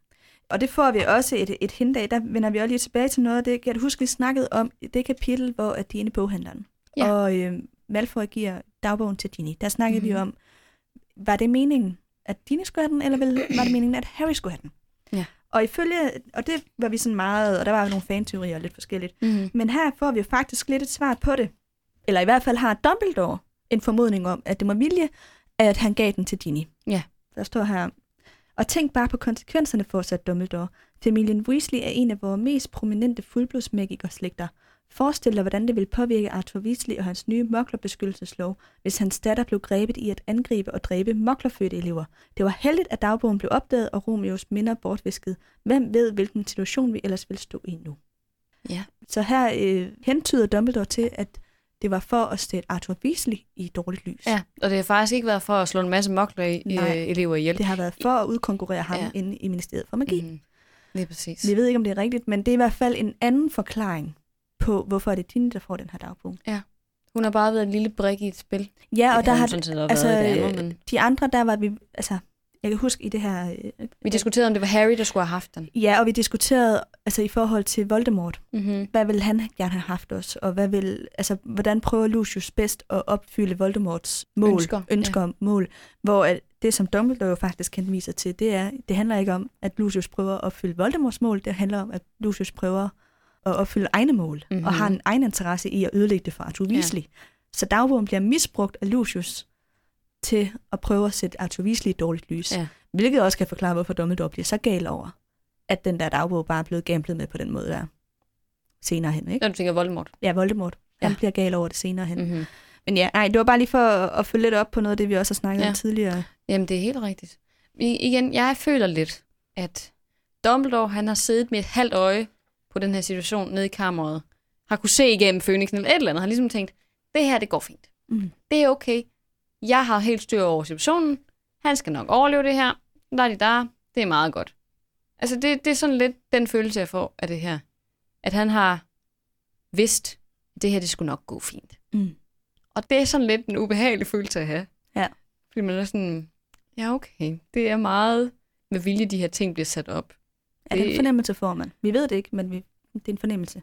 Og det får vi også et, et hint af. Der vender vi også lige tilbage til noget af det. Jeg kan huske, vi snakkede om det kapitel, hvor at de er inde i boghandleren. Ja. Og øh, Malfoy giver dagbogen til Ginny. Der snakkede mm-hmm. vi om, var det meningen, at Ginny skulle have den, eller var det meningen, at Harry skulle have den? Ja. Og ifølge, og det var vi sådan meget, og der var jo nogle fanteorier lidt forskelligt. Mm-hmm. Men her får vi jo faktisk lidt et svar på det. Eller i hvert fald har Dumbledore en formodning om, at det var vilje, at han gav den til Ginny. Ja. Der står her, og tænk bare på konsekvenserne, fortsat Dumbledore. Familien Weasley er en af vores mest prominente fuldblodsmagikerslægter. Forestil dig, hvordan det vil påvirke Arthur Weasley og hans nye moklerbeskyttelseslov, hvis hans datter blev grebet i at angribe og dræbe moklerfødte elever. Det var heldigt, at dagbogen blev opdaget og Romeos minder bortvisket. Hvem ved, hvilken situation vi ellers vil stå i nu? Ja. Så her øh, hentyder Dumbledore til, at det var for at sætte Arthur Weasley i dårligt lys. Ja, og det har faktisk ikke været for at slå en masse mokler i, Nej. øh, elever ihjel. Det har været for at udkonkurrere ham Ja. inde i Ministeriet for Magi. Mm. Mm. Lige præcis. Vi ved ikke, om det er rigtigt, men det er i hvert fald en anden forklaring på, hvorfor er det Ginny, der får den her dagbog. Hun har bare været en lille brik i et spil. Ja, og Det der har sådan altså, været det andet, men... de andre, der var vi, altså, jeg kan huske i det her, øh, Vi diskuterede, om det var Harry, der skulle have haft den. ja, og vi diskuterede, altså i forhold til Voldemort, Mm-hmm. hvad vil han gerne have haft os, og hvad vil, altså, hvordan prøver Lucius bedst at opfylde Voldemorts mål, Ønsker, ønsker ja. mål, hvor at det, som Dumbledore jo faktisk henviser til, det er, det handler ikke om, at Lucius prøver at opfylde Voldemorts mål, det handler om, at Lucius prøver at opfylde egne mål, mm-hmm. Mhm. og har en egen interesse i at ødelægge det for Arthur Weasley. Ja. Så dagbogen bliver misbrugt af Lucius til at prøve at sætte Arthur Weasley i dårligt lys. Ja. Hvilket også kan forklare, hvorfor Dumbledore bliver så gal over, at den der dagbog bare er blevet gamblet med på den måde der senere hen. Ikke? Når du tænker Voldemort. Ja, Voldemort. Han Ja. bliver gal over det senere hen. Mm. Mm-hmm. Men ja, nej, det var bare lige for at, at følge lidt op på noget af det, vi også har snakket Ja. om tidligere. Jamen, det er helt rigtigt. I, igen, jeg føler lidt, at Dumbledore, han har siddet med et halvt øje på den her situation nede i kammeret, har kunne se igennem Phoenixen eller et eller andet, har ligesom tænkt, det her, det går fint. Mm. Det er okay. Jeg har helt styr over situationen. Han skal nok overleve det her. Der er de der. Det er meget godt. Altså, det, det er sådan lidt den følelse, jeg får af det her. At han har vidst, at det her, det skulle nok gå fint. Mm. Og det er sådan lidt en ubehagelig følelse at have. Ja. Fordi man er sådan, ja okay, det er meget med vilje, de her ting bliver sat op. Ja, Det- den fornemmelse får man. Vi ved det ikke, men vi, det er en fornemmelse.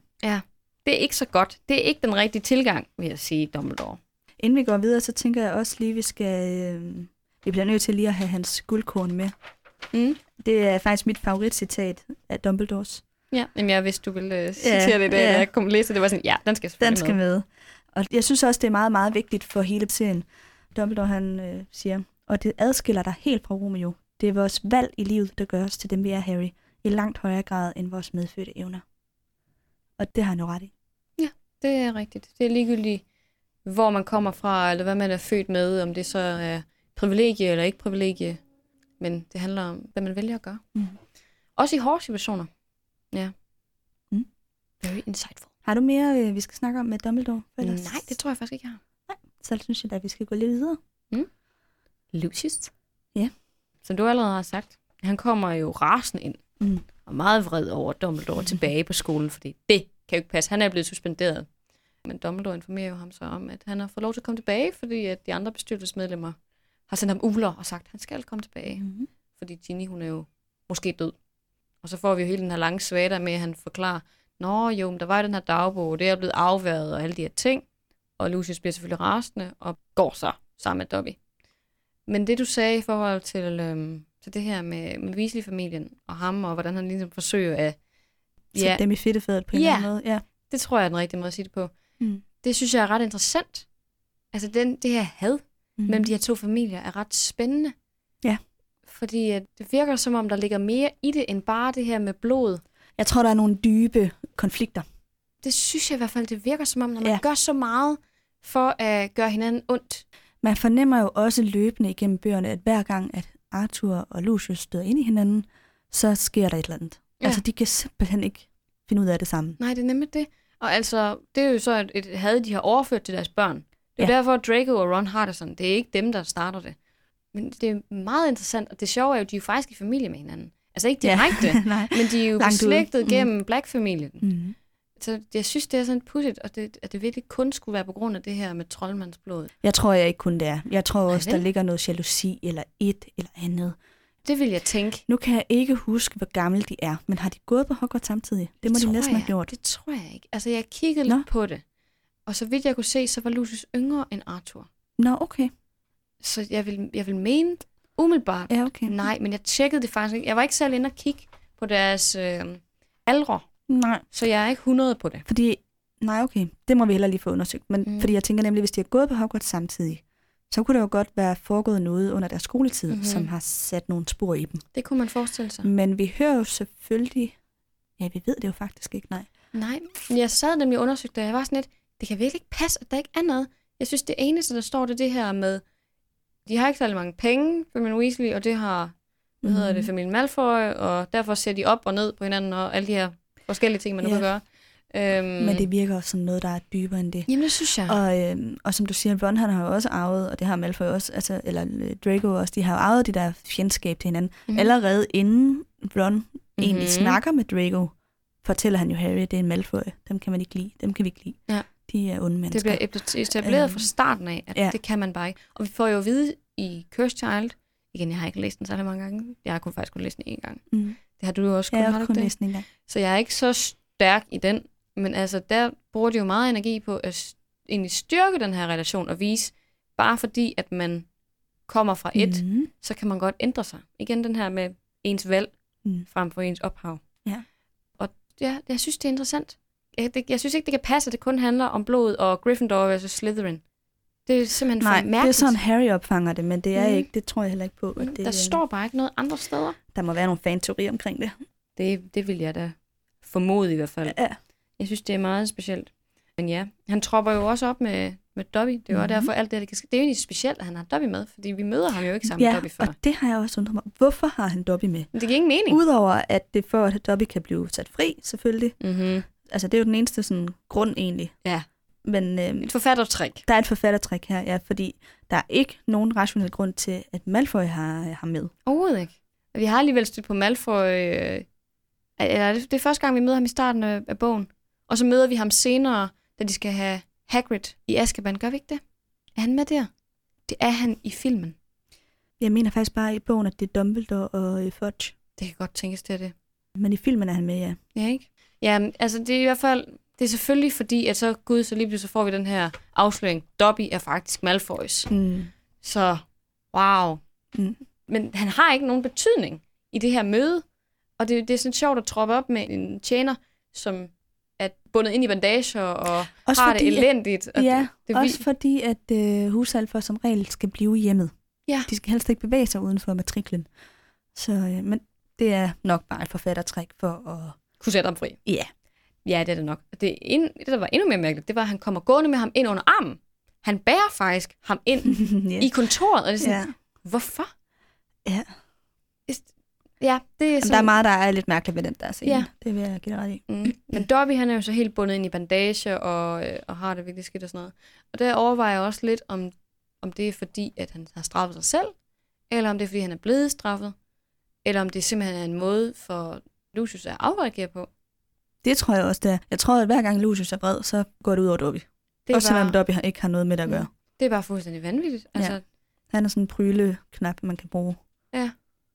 Det er ikke så godt. Det er ikke den rigtige tilgang, vil jeg sige, Dumbledore. Inden vi går videre, så tænker jeg også lige, vi skal... Øh, vi bliver nødt til lige at have hans guldkorn med. Mm. Det er faktisk mit favoritcitat af Dumbledores. Ja, men jeg vidste, du ville uh, citere det, da ja. jeg kom læse det. Det var sådan, ja, den skal Den skal med. med. Og jeg synes også, det er meget, meget vigtigt for hele serien. Dumbledore han øh, siger, og det adskiller dig helt fra Romeo. Det er vores valg i livet, der gør os til dem, vi er, Harry, i langt højere grad end vores medfødte evner. Og det har han jo ret i. Det er rigtigt. Det er ligegyldigt, hvor man kommer fra, eller hvad man er født med, om det så er privilegie eller ikke privilegie. Men det handler om, hvad man vælger at gøre. Mm. Også i hårde situationer. Ja. Mm. Very insightful. Har du mere, øh, vi skal snakke om med Dumbledore? Nej, Ellers- det tror jeg faktisk ikke, jeg har. Så synes jeg, at vi skal gå lidt videre. Lucius? Ja. Som du allerede har sagt, han kommer jo rasende ind. Mm. Og meget vred over Dumbledore tilbage på skolen, fordi det kan jo ikke passe. Han er blevet suspenderet. Men Dumbledore informerer jo ham så om, at han har fået lov til at komme tilbage, fordi at de andre bestyrelsesmedlemmer har sendt ham uler og sagt, at han skal komme tilbage. Mm-hmm. Fordi Ginny, hun er jo måske død. Og så får vi jo hele den her lange svada med, at han forklarer, Nå jo, men der var jo den her dagbog, og det er blevet afværet og alle de her ting. Og Lucius bliver selvfølgelig rasende og går så sammen med Dobby. Men det du sagde i forhold til, øhm, til det her med, med Weasley-familien og ham, og hvordan han ligesom forsøger at... Ja, dem i fedtefadet på en Ja. eller anden måde. Ja. det tror jeg er den rigtige måde at sige det på. Mm. Det synes jeg er ret interessant. Altså den, det her had Mm. mellem de her to familier er ret spændende. Ja. Fordi at det virker som om, der ligger mere i det, end bare det her med blod. Jeg tror, der er nogle dybe konflikter. Det synes jeg i hvert fald, det virker som om, når man ja. gør så meget for at gøre hinanden ondt. Man fornemmer jo også løbende igennem bøgerne, at hver gang, at Arthur og Lucius støder ind i hinanden, så sker der et eller andet. Ja. Altså, de kan simpelthen ikke finde ud af det samme. Nej, det er nemlig det. Og altså, det er jo så et, et had, de har overført til deres børn. Det er Ja. derfor, at Draco og Ron har det sådan. Det er ikke dem, der starter det. Men det er meget interessant, og det sjove er jo, at de er jo faktisk i familie med hinanden. Altså ikke direkte, ja. Men de er jo Langt beslægtet Mm. gennem Black-familien. Mm. Så jeg synes, det er sådan pudsigt, og det, at det virkelig kun skulle være på grund af det her med troldmandsblodet. Jeg tror jeg ikke kun det er. Jeg tror Nej, også, der ligger noget jalousi eller et eller andet. Det vil jeg tænke. Nu kan jeg ikke huske, hvor gamle de er, men har de gået på Hogwarts samtidig? Det må de næsten jeg. have gjort. Det tror jeg ikke. Altså, jeg kiggede Nå. lidt på det. Og så vidt jeg kunne se, så var Lucius yngre end Arthur. Nå, okay. Så jeg vil, jeg vil mene umiddelbart, Ja, okay. nej, men jeg tjekkede det faktisk ikke. Jeg var ikke selv inde og kigge på deres øh, aldre, Nej, så jeg er ikke 100 på det. fordi... Nej, okay. Det må vi heller lige få undersøgt. Men Mm. mm. fordi jeg tænker nemlig, hvis de har gået på Hogwarts samtidig, så kunne der jo godt være foregået noget under deres skoletid, Mhm. mm-hmm. som har sat nogle spor i dem. Det kunne man forestille sig. Men vi hører jo selvfølgelig... Ja, vi ved det jo faktisk ikke, nej. Nej, jeg sad nemlig og undersøgte, og jeg var sådan lidt, det kan virkelig ikke passe, at der ikke er noget. Jeg synes, det eneste, der står, det er det her med, de har ikke særlig mange penge, familien Weasley, og det har, hvad hedder det, Mhm. familien Malfoy, og derfor ser de op og ned på hinanden, og alle de her forskellige ting, man nu Ja. kan gøre. Øhm, Men det virker også som noget, der er dybere end det. Jamen, det synes jeg. Og, øhm, og som du siger, Ron han har jo også arvet, og det har Malfoy også, altså, eller øh, Draco også, de har jo arvet det der fjendskab til hinanden. Mm. Allerede inden Ron mm-hmm. egentlig Mhm. snakker med Draco, fortæller han jo Harry, det er en Malfoy. Dem kan man ikke lide. Dem kan vi ikke lide. Ja. De er onde Det mennesker. bliver etableret fra Øhm, starten af, at ja. det kan man bare ikke. Og vi får jo at vide i Cursed Child, igen, jeg har ikke læst den særlig mange gange, jeg har kun faktisk kun læst den en gang. Mm. Det har du jo også kun, Jeg har kun det? læst den en gang. Så jeg er ikke så stærk i den. Men altså, der bruger de jo meget energi på at egentlig styrke den her relation og vise, bare fordi, at man kommer fra et, mm. Så kan man godt ændre sig. Igen den her med ens valg Mm. frem for ens ophav. Ja. Og ja, jeg synes, det er interessant. Jeg, det, jeg synes ikke, det kan passe, at det kun handler om blod og Gryffindor versus Slytherin. Det er simpelthen Nej, for det mærkeligt. er sådan, Harry opfanger det, men det er Mm. ikke, det tror jeg heller ikke på. at Mm, det, Der øh, står bare ikke noget andre steder. Der må være nogle fan-teorier omkring det. Det, det vil jeg da formode i hvert fald. Ja. Jeg synes, det er meget specielt. Men ja, han tropper jo også op med, med Dobby. Det er jo Mhm. mm-hmm. derfor alt det, der kan ske. Det er jo egentlig specielt, at han har Dobby med, fordi vi møder ham jo ikke sammen med Ja, Dobby før. og det har jeg også undret mig. Hvorfor har han Dobby med? Men det giver ingen mening. Udover at det for, at Dobby kan blive sat fri, selvfølgelig. Mm-hmm. Altså, det er jo den eneste sådan, grund egentlig. Ja, Men øhm, et forfattertræk. der er et forfattertræk her, ja, fordi der er ikke nogen rationel grund til, at Malfoy har ham med. Overhovedet ikke. Vi har alligevel stødt på Malfoy. Øh, eller det det er første gang, vi møder ham i starten af, af bogen. Og så møder vi ham senere, da de skal have Hagrid i Azkaban. Gør vi ikke det? Er han med der? Det er han i filmen. Jeg mener faktisk bare i bogen, at det er Dumbledore og øh, Fudge. Det kan godt tænkes til det. Men i filmen er han med, ja. Ja, ikke? Ja, altså det er i hvert fald, det er selvfølgelig fordi, at så gud, så lige pludselig så får vi den her afsløring. Dobby er faktisk Malfoys. Mm. Så, wow. Mm. Men han har ikke nogen betydning i det her møde. Og det, det er sådan sjovt at troppe op med en tjener, som er bundet ind i bandager og Også har fordi, det elendigt. Og ja, det, det også vildt. fordi, at øh, husalfer som regel skal blive hjemmet. Ja. De skal helst ikke bevæge sig uden for matriklen. Så, øh, men det er nok bare et forfattertræk for at... kunne sætte ham fri. Ja. Ja, det er det nok. Det, en, det, der var endnu mere mærkeligt, det var, at han kommer gående med ham ind under armen. Han bærer faktisk ham ind ja. i kontoret, og det er sådan, ja. hvorfor? Ja. Ja, det er Jamen, sådan... der er meget, der er lidt mærkeligt ved den der scene. Ja. Det vil jeg give ret i. Mm. Men Dobby, han er jo så helt bundet ind i bandager og, øh, og har det virkelig skidt og sådan noget. Og der overvejer jeg også lidt, om, om det er fordi, at han har straffet sig selv, eller om det er fordi, han er blevet straffet, eller om det simpelthen er en måde for Lucius at afreagere på. Det tror jeg også, det er. Jeg tror, at hver gang Lucius er vred, så går det ud over Dobby. Det er, Også selvom bare, Dobby har- ikke har noget med det at gøre. det er bare fuldstændig vanvittigt. Altså, Han er sådan en pryle-knap, man kan bruge.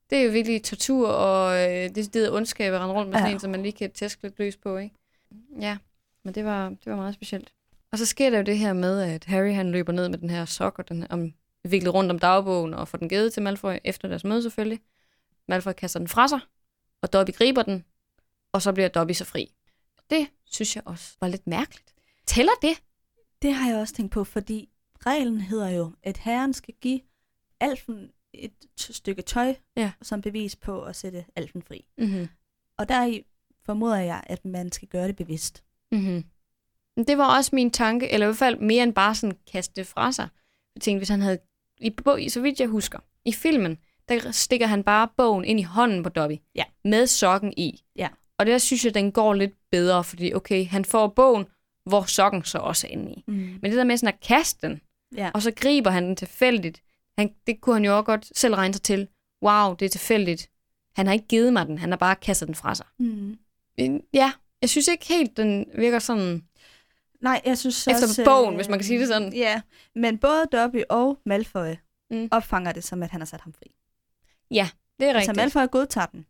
Det er jo virkelig tortur og øh, decideret ondskab at rende rundt med sådan Ja. en, som man lige kan tæske lidt løs på, ikke? Ja, men det var, det var meget specielt. Og så sker der jo det her med, at Harry han løber ned med den her sok og den her, om, viklet rundt om dagbogen og får den givet til Malfoy efter deres møde selvfølgelig. Malfoy kaster den fra sig, og Dobby griber den, og så bliver Dobby så fri. Det synes jeg også var lidt mærkeligt. Tæller det? Det har jeg også tænkt på, fordi reglen hedder jo, at herren skal give alfen et stykke tøj Ja. som bevis på at sætte alfen fri. Mm-hmm. Og der formoder jeg, at man skal gøre det bevidst. Mm-hmm. Det var også min tanke, eller i hvert fald mere end bare sådan kaste det fra sig. Jeg tænkte, hvis han havde, i, så vidt jeg husker, i filmen, der stikker han bare bogen ind i hånden på Dobby. Ja. Med sokken i. Ja. Og der synes jeg, den går lidt bedre, fordi okay, han får bogen, hvor sokken så også er inde i. Mm. Men det der med sådan at kaste den, Ja. og så griber han den tilfældigt, han, det kunne han jo også godt selv regne sig til. Wow, det er tilfældigt. Han har ikke givet mig den, han har bare kastet den fra sig. Mm. Ja, jeg synes ikke helt, den virker sådan... Nej, jeg synes Efter også... bogen, hvis man kan sige det sådan. Ja, men både Dobby og Malfoy Mm. opfanger det som, at han har sat ham fri. Ja, det er Altså rigtigt. Malfoy godtager den.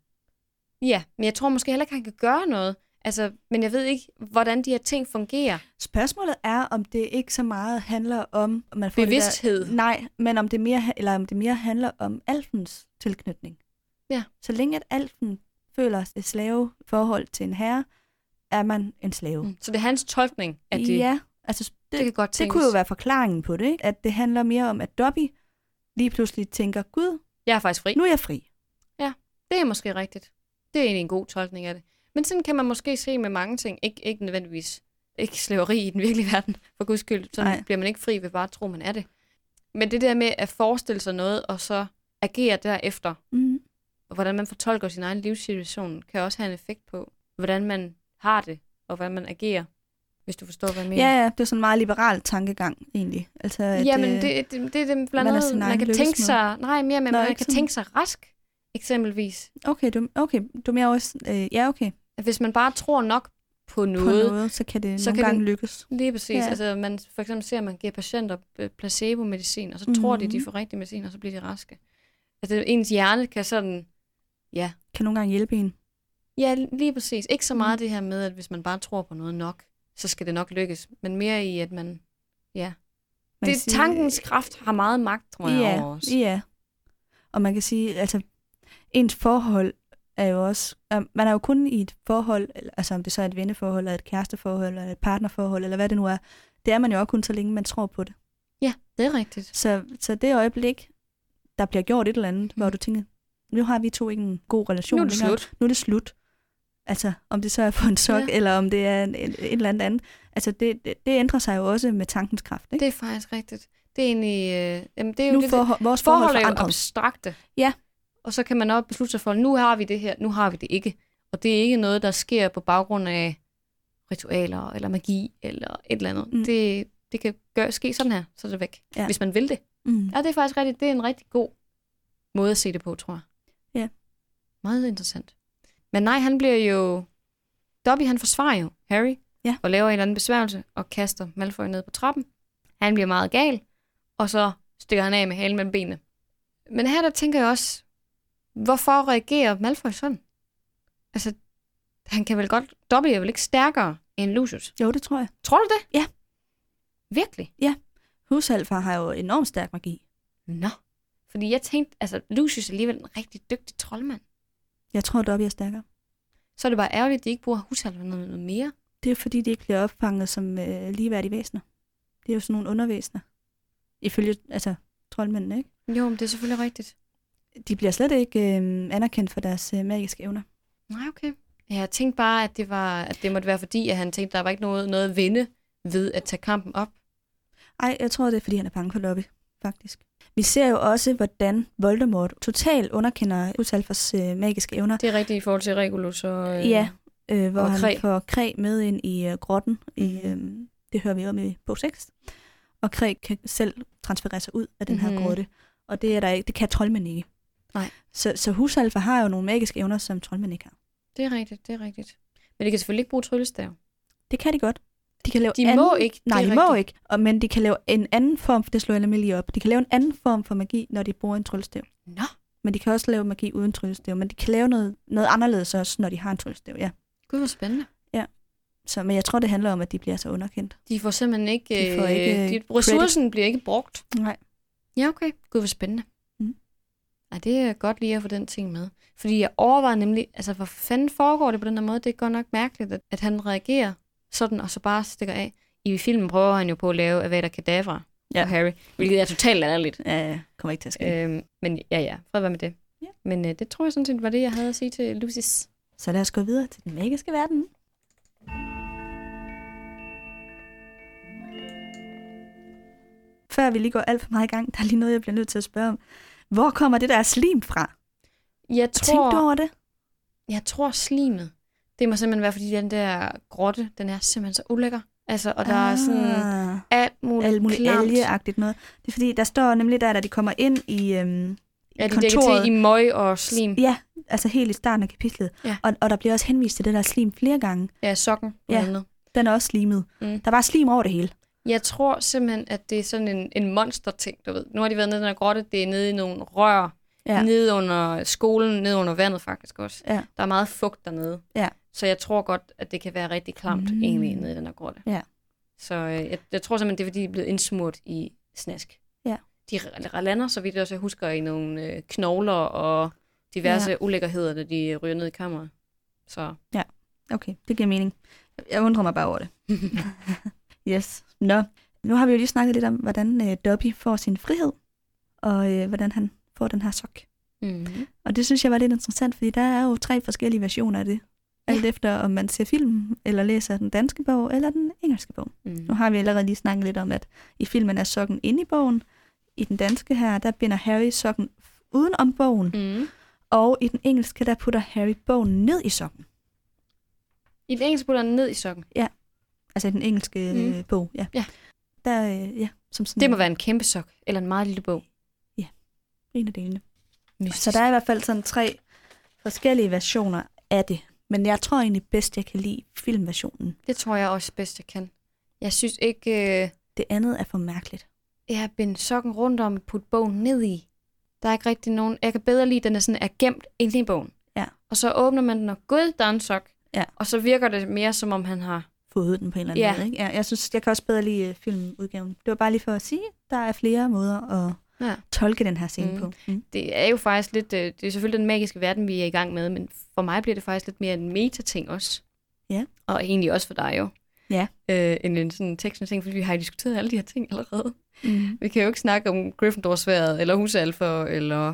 Ja, men jeg tror måske heller ikke, han kan gøre noget. Altså, men jeg ved ikke, hvordan de her ting fungerer. Spørgsmålet er, om det ikke så meget handler om... om man får det Bevidsthed. Der, nej, men om det, mere, eller om det mere handler om alfens tilknytning. Ja. Så længe at alfen føler et slaveforhold til en herre, er man en slave. Mm. Så det er hans tolkning, at det, Ja, altså det, det kan godt det kunne jo være forklaringen på det, ikke? At det handler mere om, at Dobby lige pludselig tænker, gud, Jeg er faktisk fri. nu er jeg fri. Det er måske rigtigt. Det er egentlig en god tolkning af det. Men sådan kan man måske se med mange ting. Ikke, ikke nødvendigvis. Ikke slaveri i den virkelige verden, for guds skyld. Så bliver man ikke fri ved bare at tro, man er det. Men det der med at forestille sig noget, og så agere derefter, Mm. og hvordan man fortolker sin egen livssituation, kan også have en effekt på, hvordan man har det, og hvordan man agerer, hvis du forstår, hvad jeg mener. Ja, ja, det er sådan en meget liberal tankegang, egentlig. Altså, at, Ja, men øh, det, det, det er det blandt man andet, man, egen kan tænke sig, nej, mere, men Nå, man kan sådan. tænke sig rask, eksempelvis. Okay, du, okay, du er mere også... Øh, ja, okay. At Hvis man bare tror nok på På noget, noget, så kan det så nogle kan gange det- lykkes. Lige præcis. Ja. Altså, man for eksempel ser, at man giver patienter øh, placebo-medicin, og så tror de, de Mhm. får rigtig medicin, og så bliver de raske. Altså, ens hjerne kan sådan... Ja, Kan nogle gange hjælpe en. ja lige præcis. Ikke så meget Mhm. det her med, at hvis man bare tror på noget nok, så skal det nok lykkes. Men mere i, at man... Ja. Man Det, kan sige- tankens kraft har meget magt, tror jeg, ja, over os. Ja, og man kan sige, altså, ens forhold er jo også, man er jo kun i et forhold, altså om det så er et venneforhold, eller et kæresteforhold, eller et partnerforhold, eller hvad det nu er, det er man jo også kun så længe, man tror på det. Ja, det er rigtigt. Så, så det øjeblik, der bliver gjort et eller andet, Mm. hvor du tænker, nu har vi to ikke en god relation Nu er det længere. slut. Nu er det slut. Altså, om det så er på en sok, Ja. eller om det er en, en, et eller andet andet. Altså, det, det, det ændrer sig jo også med tankens kraft, ikke? Det er faktisk rigtigt. Det er egentlig... Øh, jamen, det er jo nu det, for, vores forhold, forhold er jo abstrakte. Ja. Og så kan man også beslutte sig for, nu har vi det her, nu har vi det ikke. Og det er ikke noget, der sker på baggrund af ritualer, eller magi, eller et eller andet. Mm. Det, det kan gøre, ske sådan her, så er det væk. Ja. Hvis man vil det. Mm. Ja, det er faktisk rigtigt. Det er en rigtig god måde at se det på, tror jeg. Ja. Meget interessant. Men nej, han bliver jo... Dobby, han forsvarer jo Harry. Ja. Og laver en eller anden besværgelse, og kaster Malfoy ned på trappen. Han bliver meget gal, og så stikker han af med halen mellem benene. Men her der tænker jeg også, hvorfor reagerer Malfoy sådan? Altså, han kan vel godt... Dobby er vel ikke stærkere end Lucius? Jo, det tror jeg. Tror du det? Ja. Virkelig? Husalfa har jo enormt stærk magi. Nå. Fordi jeg tænkte, altså Lucius er alligevel en rigtig dygtig troldmand. Jeg tror, Dobby er stærkere. Så er det bare ærgerligt, at de ikke bruger hushalv noget, noget mere. Det er fordi, de ikke bliver opfanget som øh, ligeværdige væsener. Det er jo sådan nogle undervæsener. Ifølge altså, troldmændene, ikke? Jo, men det er selvfølgelig rigtigt. De bliver slet ikke øh, anerkendt for deres øh, magiske evner. Nej, okay. Ja, jeg tænkte bare, at det, var, at det måtte være fordi, at han tænkte, at der var ikke noget, noget at vinde ved at tage kampen op. Ej, jeg tror, det er, fordi han er bange for Lobby, faktisk. Vi ser jo også, hvordan Voldemort totalt underkender Usalfers øh, magiske evner. Det er rigtigt i forhold til Regulus og... Øh, Ja, øh, hvor og han Kræ. får Kræ med ind i øh, grotten. I, øh, det hører vi om i bog 6. Og Kræ kan selv transferere sig ud af den her Mhm. grotte. Og det, er der ikke, det kan troldmænd ikke. Nej. Så, så husalfer har jo nogle magiske evner, som troldmænd ikke har. Det er rigtigt, det er rigtigt. Men de kan selvfølgelig ikke bruge tryllestav. Det kan de godt. De kan lave De anden, må ikke, Nej, de må rigtigt. ikke. Og, men de kan lave en anden form, for det slår jeg nemlig lige op. De kan lave en anden form for magi, når de bruger en tryllestav. Nå, Men de kan også lave magi uden tryllestav. Men de kan lave noget, noget anderledes også, når de har en tryllestav, ja. gud hvor spændende. Så, men jeg tror, det handler om, at de bliver så underkendt. De får simpelthen ikke... De får ikke, øh, øh, de, ressourcen bliver ikke brugt. Nej. Ja, okay. Gud, hvor spændende. Ja, det er godt lige at få den ting med. Fordi jeg overvejer nemlig, altså hvor fanden foregår det på den her måde? Det er godt nok mærkeligt, at, at han reagerer sådan, og så bare stikker af. I filmen prøver han jo på at lave Avada Kedavra Ja. ja. på Harry, hvilket er totalt latterligt. Ja, kommer ikke til at ske. Øhm, men ja, ja, fred være med det. Ja. Men øh, det tror jeg sådan set var det, jeg havde at sige til Lucis. Så lad os gå videre til den magiske verden. Før vi lige går alt for meget i gang, der er lige noget, jeg bliver nødt til at spørge om. Hvor kommer det der slim fra? Jeg Tænk du tror, over det? jeg tror slimet, det må simpelthen være, fordi den der grotte, den er simpelthen så ulækker. Altså, og der er sådan ah, alt muligt, alt muligt algeagtigt noget. Det er fordi, der står nemlig der, da de kommer ind i, øhm, Ja, i de kontoret. til i møg og slim. Ja, altså helt i starten af kapitlet. Ja. Og, og der bliver også henvist til det der slim flere gange. Ja, sokken. Ja. Den er også slimet. Mm. Der var slim over det hele. Jeg tror simpelthen, at det er sådan en, en monster-ting, du ved. Nu har de været nede i den her grotte, det er nede i nogle rør, Ja. ja. nede under skolen, nede under vandet faktisk også. Ja. Der er meget fugt dernede. Ja. Så jeg tror godt, at det kan være rigtig klamt Mm. egentlig nede i den her grotte. Ja. Så øh, jeg, jeg tror simpelthen, det er fordi, de er blevet indsmurt i snask. Ja. De lander, så vidt jeg også husker, i nogle øh, knogler og diverse Ja. ja. ulækkerheder, da de ryger ned i kammeret. Så Okay, det giver mening. Jeg undrer mig bare over det. yes. Nå, nu har vi jo lige snakket lidt om, hvordan øh, Dobby får sin frihed, og øh, hvordan han får den her sok. mm-hmm. Og det synes jeg var lidt interessant, fordi der er jo tre forskellige versioner af det. Alt efter om man ser film, eller læser den danske bog, eller den engelske bog. Mm. Nu har vi allerede lige snakket lidt om, at i filmen er sokken inde i bogen. I den danske her, der binder Harry sokken uden om bogen. Mm. Og i den engelske, der putter Harry bogen ned i sokken. I den engelske putter den ned i sokken. Altså den engelske Mm. mm. bog, ja. Ja. Der, øh, ja, som sådan Det må være en kæmpe sok, eller en meget lille bog. en af delene. Mystisk. Så der er i hvert fald sådan tre forskellige versioner af det. Men jeg tror egentlig bedst, jeg kan lide filmversionen. Det tror jeg også bedst, jeg kan. Jeg synes ikke, øh, Det andet er for mærkeligt. jeg har bindt sokken rundt om, putte bogen ned i. Der er ikke rigtig nogen... Jeg kan bedre lide, at den er, sådan, er gemt inde i bogen. Ja. Og så åbner man den, og gud, der er en sok. Ja. Og så virker det mere, som om han har... Fået den på en eller anden Ja. måde. Ikke? Ja, jeg synes, jeg kan også bedre lide øh, filmudgaven. Det var bare lige for at sige, der er flere måder at Ja. tolke den her scene Mm. på. Mm. Det er jo faktisk lidt... øh, Det er selvfølgelig den magiske verden, vi er i gang med, men for mig bliver det faktisk lidt mere en meta-ting også. Ja. Og egentlig også for dig jo. Ja. Øh, end en sådan teknisk ting, fordi vi har jo diskuteret alle de her ting allerede. Mm. Vi kan jo ikke snakke om Gryffindor-sværet, eller husalfer, eller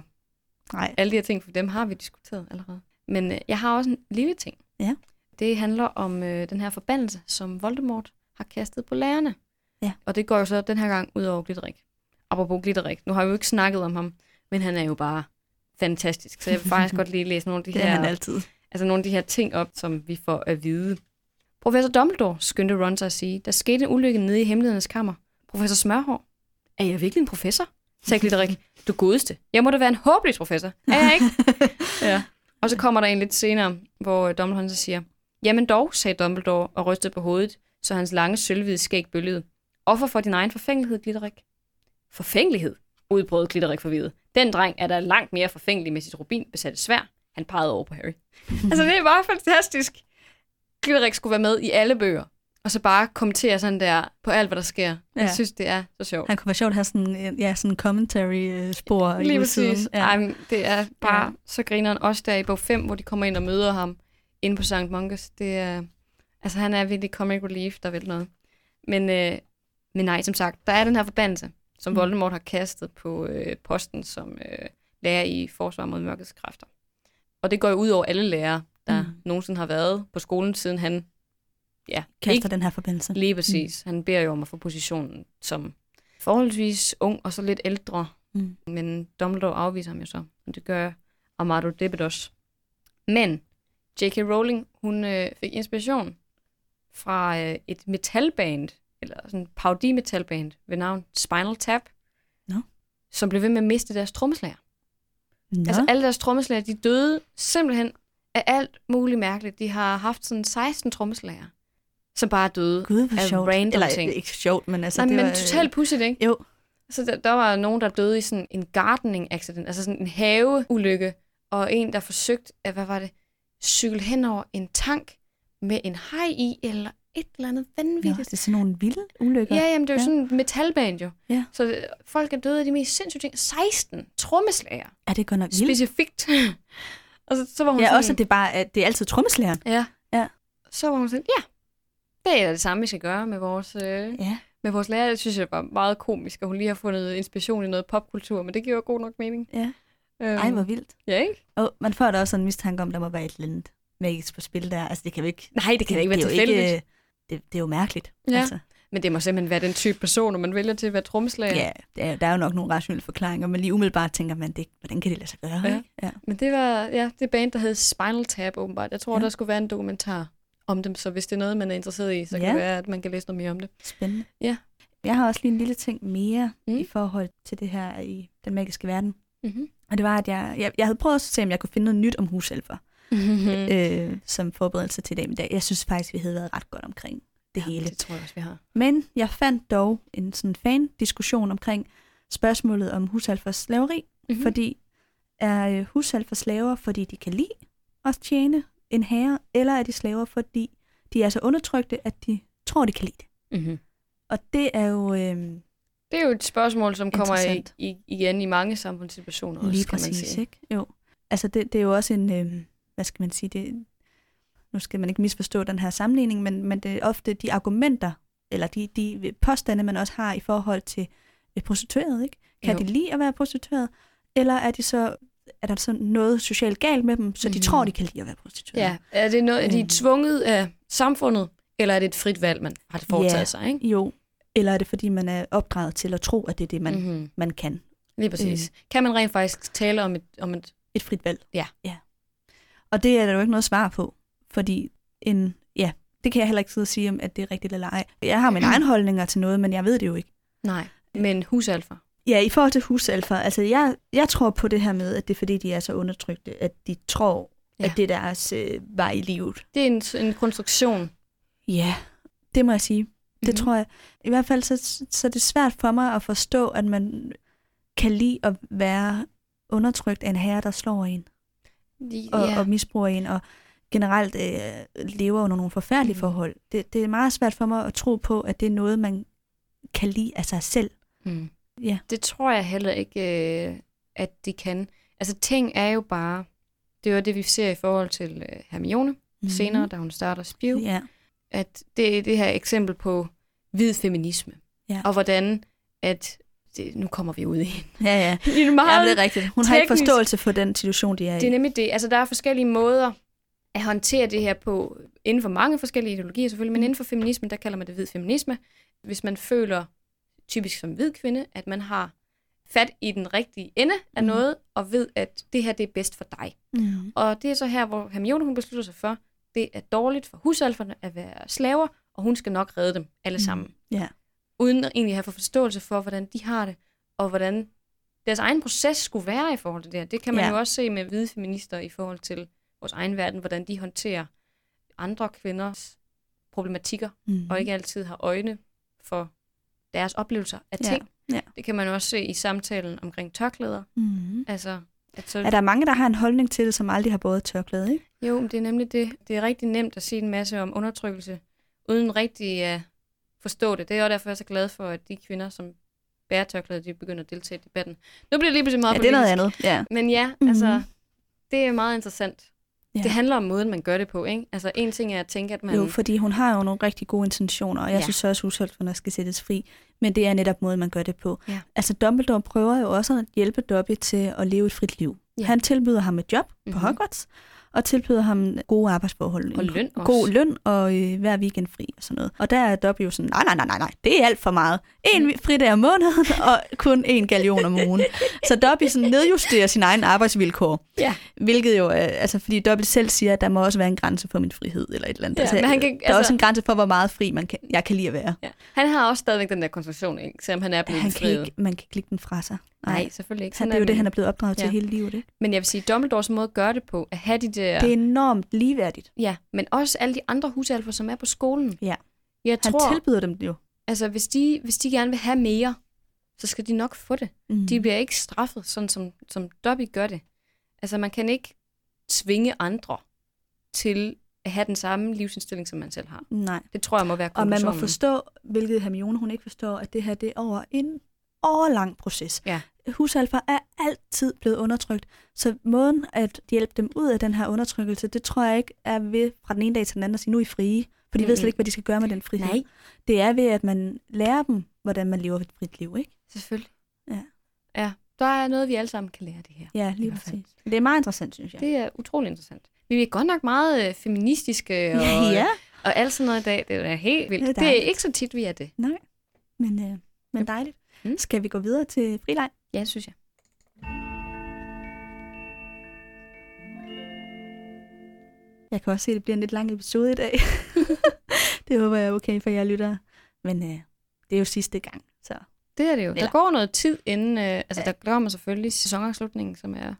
Nej. alle de her ting, for dem har vi diskuteret allerede. Men øh, jeg har også en lille ting. Ja. Det handler om øh, den her forbandelse, som Voldemort har kastet på lærerne. Ja. Og det går jo så den her gang ud over Glitterik. Apropos Glitterik, nu har vi jo ikke snakket om ham, men han er jo bare fantastisk. Så jeg vil faktisk godt lige læse nogle af de er her han altid. altså nogle af de her ting op, som vi får at vide. Professor Dumbledore, skyndte Ron sig at sige, der skete en ulykke nede i hemmelighedernes kammer. Professor Smørhår, er jeg virkelig en professor? sagde Glitterik. Du godeste. Jeg må da være en håbløs professor. Er jeg ikke? ja. Og så kommer der en lidt senere, hvor Dumbledore så siger, Jamen dog, sagde Dumbledore og rystede på hovedet, så hans lange sølvhvide skæg bølgede. Offer for din egen forfængelighed, Glitterik. Forfængelighed? udbrød Glitterik forvirret. Den dreng er da langt mere forfængelig med sit rubinbesatte svær. Han pegede over på Harry. altså, det er bare fantastisk. Glitterik skulle være med i alle bøger. og så bare kommentere sådan der på alt, hvad der sker. Ja. Jeg synes, det er så sjovt. Han kunne være sjovt at have sådan en ja, sådan commentary-spor i Lige udsiden. præcis. Ja. Ej, men det er bare Ja. så grineren. Også der i bog 5, hvor de kommer ind og møder ham inde på St. Mungus. Det er, altså, han er virkelig comic relief, der vil noget. Men, øh, men nej, som sagt, der er den her forbandelse, som Mm. Voldemort har kastet på øh, posten som øh, lærer i Forsvar mod Mørkets Kræfter. Og det går jo ud over alle lærere, der Mm. mm. nogensinde har været på skolen, siden han ja, Kaster ikke den her forbindelse. lige præcis. Mm. Han beder jo om at få positionen som forholdsvis ung og så lidt ældre Mm. men Dumbledore afviser ham jo så. Og det gør Amado også. Men J.K. Rowling, hun øh, fik inspiration fra øh, et metalband, eller sådan en parodi-metalband ved navn Spinal Tap, Nå. som blev ved med at miste deres trommeslager. Nå. Altså alle deres trommeslager, de døde simpelthen af alt muligt mærkeligt. De har haft sådan 16 trommeslager, som bare døde. Gud, af sjovt. random Eller ting. ikke sjovt, men altså... Nej, det men var, totalt pudsigt, ikke? Jo. Så der, der var nogen, der døde i sådan en gardening accident, altså sådan en haveulykke, og en, der forsøgte, at, hvad var det, cykle hen over en tank med en haj i, eller et eller andet Nå, vanvittigt. det er sådan nogle vilde ulykker. Ja, jamen det er jo Ja. sådan en metalband jo. Ja. Så folk er døde af de mest sindssyge ting. 16 trommeslager, Er det godt nok vildt? specifikt. og så, så var hun Ja, sådan, også at det bare, at det er altid trommeslageren. Ja. Ja. Så var hun sådan, ja, det er det samme, vi skal gøre med vores, øh, Ja. med vores lærer. Det synes jeg var meget komisk, at hun lige har fundet inspiration i noget popkultur, men det giver jo god nok mening. ja. Øhm, Ej, hvor vildt. Ja, ikke? Og man får da også en mistanke om, der må være et eller andet magisk på spil der. Altså, det kan jo ikke... Nej, det kan da ikke være det tilfældigt. det, det er jo mærkeligt. Ja. Altså, Men det må simpelthen være den type personer, man vælger til at være trommeslager. ja, der, er- der er jo nok nogle rationelle forklaringer, men lige umiddelbart tænker man, det, hvordan kan det lade sig gøre? Ja. Ikke? Ja. Men det var ja, det band, der hed Spinal Tap, åbenbart. Jeg tror, Ja. der skulle være en dokumentar om dem, så hvis det er noget, man er interesseret i, så kan Ja. det være, at man kan læse noget mere om det. Spændende. Ja. Jeg har også lige en lille ting mere. Mm. i forhold til det her i den magiske verden. Mm-hmm. Og det var, at jeg, jeg, jeg havde prøvet at se, om jeg kunne finde noget nyt om huselfer, Mm. øh, som forberedelse til det. Men det- jeg synes faktisk, vi havde været ret godt omkring det ja, hele. Det tror jeg også, vi har. Men jeg fandt dog en sådan fan-diskussion omkring spørgsmålet om husalfers slaveri, Mm-hmm. fordi er øh, husalfer slaver, fordi de kan lide at tjene en herre, eller er de slaver, fordi de er så undertrykte, at de tror, de kan lide det? Mm-hmm. Og det er jo øh, Det er jo et spørgsmål, som kommer i, i, igen i mange samfundssituationer også, lige kan man præcis, sige. ikke? Jo. Altså, det, det er jo også en, øh, hvad skal man sige, det, nu skal man ikke misforstå den her sammenligning, men, men det er ofte de argumenter, eller de, de påstande, man også har i forhold til øh, prostitueret, ikke? Kan Jo. de lide at være prostitueret, eller er de så er der så noget socialt galt med dem, så de Mhm. tror, de kan lide at være prostitueret? Ja, er det noget, er de Øhm. tvunget af samfundet, eller er det et frit valg, man har foretaget Ja. sig, ikke? Jo. Eller er det, fordi man er opdraget til at tro, at det er det, man, mm. Mm-hmm. man kan? Lige præcis. Kan man rent faktisk tale om et, om et Et frit valg. Ja. ja. Og det er der jo ikke noget svar på, fordi en, ja, det kan jeg heller ikke sidde og sige, om at det er rigtigt eller ej. Jeg har mine egne holdninger til noget, men jeg ved det jo ikke. Nej, men husalfer. Ja, i forhold til husalfer, altså jeg, jeg tror på det her med, at det er fordi, de er så undertrykte, at de tror. Ja. at det er deres øh, vej i livet. Det er en, en konstruktion. Ja, det må jeg sige. Det Mhm. mm-hmm. tror jeg. I hvert fald så, så er det svært for mig at forstå, at man kan lide at være undertrykt af en herre, der slår en og, ja. og misbruger en, og generelt øh, lever under nogle forfærdelige mm. forhold. Det, det er meget svært for mig at tro på, at det er noget, man kan lide af sig selv. Mm. Ja. Det tror jeg heller ikke, øh, at de kan. Altså ting er jo bare, det er jo det, vi ser i forhold til øh, Hermione mm. senere, da hun starter Spew, Ja. At det er det her eksempel på hvid feminisme. Ja. Og hvordan, at det, nu kommer vi ud i en, Ja, ja. i en meget ja, det er rigtigt. Hun har ikke teknisk- forståelse for den situation, de er i. Det er nemlig det. Altså, der er forskellige måder at håndtere det her på, inden for mange forskellige ideologier selvfølgelig, men Mm. inden for feminismen, der kalder man det hvid feminisme. Hvis man føler, typisk som hvid kvinde, at man har fat i den rigtige ende af Mm. noget, og ved, at det her det er bedst for dig. Mm. Og det er så her, hvor Hermione hun beslutter sig for, det er dårligt for husalferne at være slaver, og hun skal nok redde dem alle Mm. sammen. Ja. Uden at egentlig have fået forståelse for, hvordan de har det, og hvordan deres egen proces skulle være i forhold til det her. Det kan man Ja. jo også se med hvide feminister i forhold til vores egen verden, hvordan de håndterer andre kvinders problematikker, Mm. og ikke altid har øjne for deres oplevelser af Ja. ting. Ja. Det kan man også se i samtalen omkring tørklæder. Mm. Altså, at så, Er der mange, der har en holdning til det, som aldrig har båret tørklæde, ikke? Jo, men det er nemlig det. Det er rigtig nemt at sige en masse om undertrykkelse, uden rigtig at forstå det. Det er også derfor, jeg er så glad for, at de kvinder, som bærer tørklæde, de begynder at deltage i debatten. Nu bliver det lige pludselig meget Ja, det er noget politisk. andet. Ja. Men ja, Mhm. altså, det er meget interessant. Ja. Det handler om måden, man gør det på, ikke? Altså, en ting er at tænke, at man... Jo, fordi hun har jo nogle rigtig gode intentioner, og jeg Ja. synes også, at husholderne skal sættes fri. Men det er netop måden, man gør det på. Ja. Altså, Dumbledore prøver jo også at hjælpe Dobby til at leve et frit liv. Ja. Han tilbyder ham et job mm-hmm. Mhm. på Hogwarts, og tilbyder ham gode arbejdsforhold. Og løn også. God løn, og øh, hver weekend fri og sådan noget. Og der er Dobby jo sådan, nej, nej, nej, nej, nej, det er alt for meget. En Mm. fridag om måneden, og kun en galion om ugen. Så Dobby sådan nedjusterer sin egen arbejdsvilkår. Ja. Hvilket jo, er- altså fordi Dobby selv siger, at der må også være en grænse for min frihed, eller et eller andet. Ja, altså, men han kan- der er altså- også en grænse for, hvor meget fri man kan, jeg kan lide at være. Ja. Han har også stadigvæk den der konstruktion, ikke? Selvom han er blevet Han kan ikke, man kan ikke lægge den fra sig. Nej, selvfølgelig ikke. Han, det er jo det, han er blevet opdraget til Ja. hele livet. Ikke? Men jeg vil sige, Dumbledores måde at gøre det på, at have de der... Det er enormt ligeværdigt. Ja, men også alle de andre husalfer, som er på skolen. Ja. Jeg Han tror, tilbyder dem det jo. altså hvis de, hvis de gerne vil have mere, så skal de nok få det. Mm. De bliver ikke straffet, sådan som, som Dobby gør det. Altså man kan ikke tvinge andre til at have den samme livsindstilling, som man selv har. Nej. Det tror jeg må være Og man må forstå, hvilket Hermione hun ikke forstår, at det her det er over en årlang proces. Ja. Husalfer er altid blevet undertrykt, så måden at hjælpe dem ud af den her undertrykkelse, det tror jeg ikke er ved fra den ene dag til den anden at sige, nu er I frie. For de ved Mm-mm. slet ikke, hvad de skal gøre med den frihed. Nej, Det er ved, at man lærer dem, hvordan man lever et frit liv, ikke? selvfølgelig. Ja. Ja, der er noget, vi alle sammen kan lære det her. Ja, lige præcis. Det er meget interessant, synes jeg. Det er utrolig interessant. Vi er godt nok meget øh, feministiske og, ja, ja. og alt sådan noget i dag. Det er helt vildt. Det er Det er, ikke så tit, vi er det. Nej, men, øh, men dejligt. Mm. Mm. Skal vi gå videre til frileg? Ja, det synes jeg. Jeg kan også se, at det bliver en lidt lang episode i dag. det håber jeg er okay for jer lyttere. Men øh, det er jo sidste gang, så Det er det jo. Der Eller- går noget tid inden... Øh, altså, der kommer selvfølgelig sæsonafslutningen, som er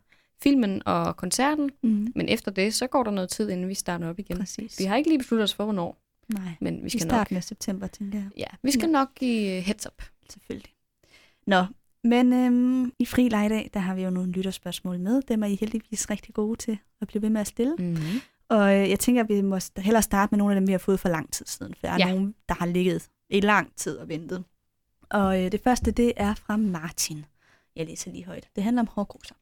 filmen og koncerten. mm. Men efter det, så går der noget tid, inden vi starter op igen. præcis. Vi har ikke lige besluttet os for, hvornår. Nej, Men vi i skal nok... starten af september, tænker jeg. Ja, vi skal Ja. nok give heads up. Selvfølgelig. Nå, men øhm, i fri legdag, der har vi jo nogle lytterspørgsmål med. Dem er I heldigvis rigtig gode til at blive ved med at stille. Mm-hmm. Og øh, jeg tænker, at vi må hellere starte med nogle af dem, vi har fået for lang tid siden. For der er Ja. nogen, der har ligget i lang tid og ventet. Og øh, det første, det er fra Martin. Jeg læser lige højt. Det handler om hårgrusser.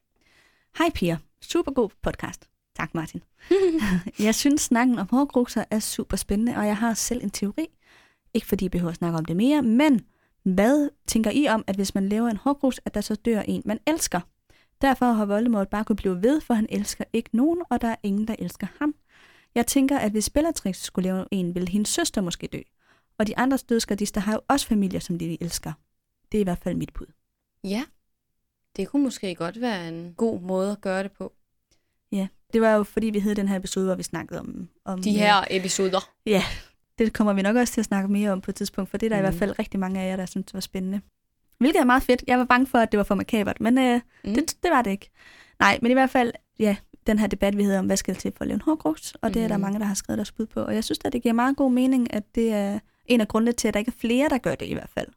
Hej Pia. Super god podcast. Tak Martin. jeg synes, snakken om hårgrusser er super spændende, og jeg har selv en teori. Ikke fordi I behøver at snakke om det mere, men hvad tænker I om, at hvis man laver en hårgrus, at der så dør en, man elsker? Derfor har Voldemort bare kunne blive ved, for han elsker ikke nogen, og der er ingen, der elsker ham. Jeg tænker, at hvis Bellatrix skulle lave en, ville hendes søster måske dø. Og de andre dødsgardister har jo også familier, som de elsker. Det er i hvert fald mit bud. Ja, det kunne måske godt være en god måde at gøre det på. Det var jo fordi, vi havde den her episode, hvor vi snakkede om... om De her episoder. Det kommer vi nok også til at snakke mere om på et tidspunkt, for det er der mm. i Mm. hvert fald rigtig mange af jer, der synes var spændende. Hvilket er meget fedt. Jeg var bange for, at det var for makabert, men øh, Mm. mm. det, det var det ikke. Nej, men i hvert fald, ja, den her debat, vi havde om, hvad skal til for at lave en hårgruks, og det er der Mhm. mange, der har skrevet deres bud på. Og jeg synes at det giver meget god mening, at det er en af grundene til, at der ikke er flere, der gør det i hvert fald.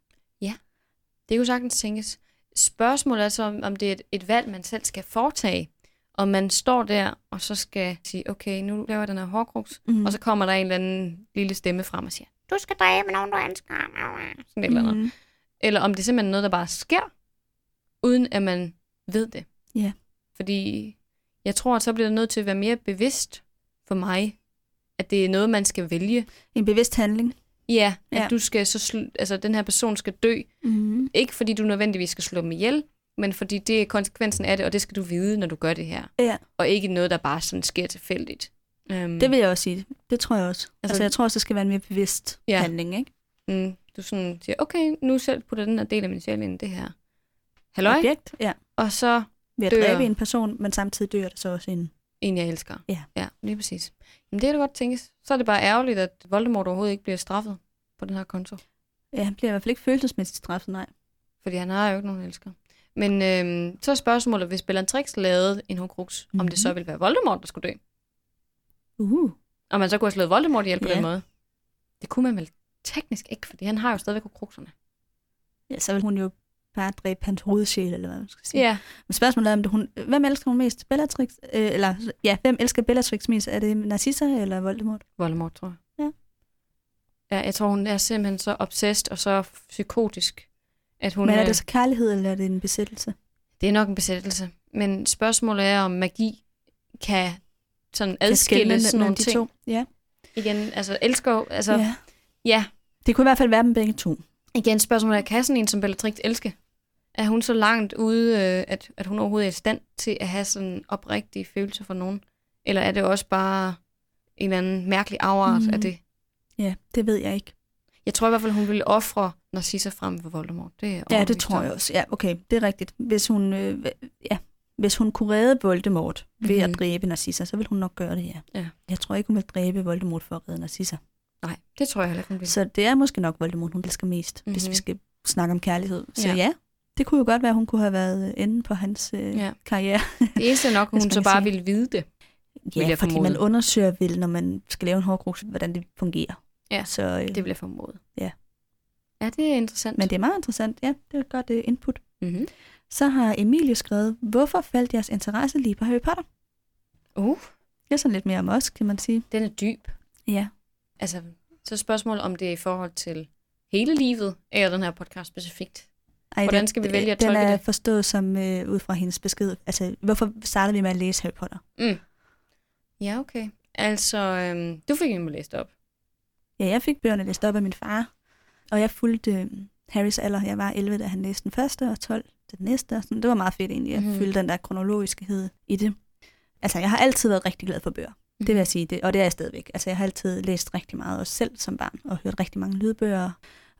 Det kunne sagtens tænkes. Spørgsmålet er så, om- om det er et, et valg, man selv skal foretage. Om man står der, og så skal sige, okay, nu laver jeg den her hårdkruks, Mm. og så kommer der en eller anden lille stemme frem og siger, du skal dræbe nogen, du elsker. Sådan et eller andet. Mm. Eller om det er simpelthen noget, der bare sker, uden at man ved det. Ja. Fordi jeg tror, at så bliver det nødt til at være mere bevidst for mig, at det er noget, man skal vælge. En bevidst handling. Ja, at Ja. du skal så sl- altså den her person skal dø, Mm. ikke fordi du nødvendigvis skal slå dem ihjel, men fordi det er konsekvensen af det, og det skal du vide, når du gør det her. Ja. Og ikke noget, der bare sådan sker tilfældigt. Um, Det vil jeg også sige. Det tror jeg også. Altså, Altså- jeg tror også, det skal være en mere bevidst Ja. handling, ikke? mm, du sådan siger, okay, nu selv putter den her del af min sjæl ind i det her. Halløj? Objekt, ja. Og så Ved at Dør. dræbe en person, men samtidig dør der så også en. en, jeg elsker. Ja. Ja, lige præcis. Jamen det er da godt tænkes. Så er det bare ærgerligt, at Voldemort overhovedet ikke bliver straffet på den her konto. Ja, han bliver i hvert fald ikke følelsesmæssigt straffet, nej. Fordi han har jo ikke nogen elsker. Men øhm, så er spørgsmålet, hvis Bellatrix lavede en Horcrux, mm-hmm. om det så Mhm. ville være Voldemort, der skulle dø. Uh. Og man så kunne have slået Voldemort ihjel på Ja. den måde. Det kunne man vel teknisk ikke, fordi han har jo stadigvæk Horcruxerne. Ja, så vil hun jo bare dræbe hans hovedsjæl, eller hvad man skal sige. Ja. Men spørgsmålet er, om det hun, hvem elsker hun mest? Bellatrix? Øh, eller, ja, hvem elsker Bellatrix mest? Er det Narcissa eller Voldemort? Voldemort, tror jeg. Ja, jeg tror, hun er simpelthen så obsessed og så psykotisk, at hun... Men er øh, det så kærlighed, eller er det en besættelse? Det er nok en besættelse. Men spørgsmålet er, om magi kan sådan Kan adskille sådan nogle ting. to? Ja. Igen, altså elsker altså ja. ja. ja. Det kunne i hvert fald være dem begge to. Igen spørgsmålet er, kan sådan en som Bellatrix elske? Er hun så langt ude, øh, at, at hun overhovedet er i stand til at have sådan oprigtige følelser for nogen? Eller er det også bare en eller anden mærkelig afart Mm. af det? Ja, det ved jeg ikke. Jeg tror i hvert fald, hun ville ofre Narcissa frem for Voldemort. Det er Ja, det tror jeg også. Ja, okay, det er rigtigt. Hvis hun, øh, ja, hvis hun kunne redde Voldemort ved Mhm. at dræbe Narcissa, så ville hun nok gøre det, ja. Ja. Jeg tror ikke, hun vil dræbe Voldemort for at redde Narcissa. Nej, det tror jeg heller ikke, hun vil. Så det er måske nok Voldemort, hun elsker mest, mm-hmm. hvis Mhm. vi skal snakke om kærlighed. Så Ja. ja. det kunne jo godt være, at hun kunne have været enden på hans øh, Ja. karriere. Det eneste nok, hun så bare sige. ville vide det. Ja, fordi man undersøger vel, når man skal lave en hårdkrux, hvordan det fungerer. Ja, Så, øh, Det vil jeg formode. Ja. Ja, det er interessant. men det er meget interessant. Ja, det er et godt uh, input. Mm-hmm. Så har Emilie skrevet, hvorfor faldt jeres interesse lige på Harry Potter? Uh, Det er sådan lidt mere om os, kan man sige. den er dyb. Ja. Altså, så spørgsmålet, om det er i forhold til hele livet, eller den her podcast specifikt. Ej, Hvordan den- skal vi vælge at Den tolke er det? forstået som øh, ud fra hendes besked. Altså, hvorfor startede vi med at læse Harry Potter? Mm. Ja, okay. Altså, øhm, du fik en læst op. Ja, jeg fik bøgerne læst op af min far, og jeg fulgte øh, Harrys alder. Jeg var 11, da han læste den første, og 12 til den næste. Og sådan. Det var meget fedt egentlig, at mm. følge den der kronologiskhed i det. Altså, jeg har altid været rigtig glad for bøger. Det vil jeg sige, det, og det er jeg stadigvæk. Altså, jeg har altid læst rigtig meget, også selv som barn, og hørt rigtig mange lydbøger,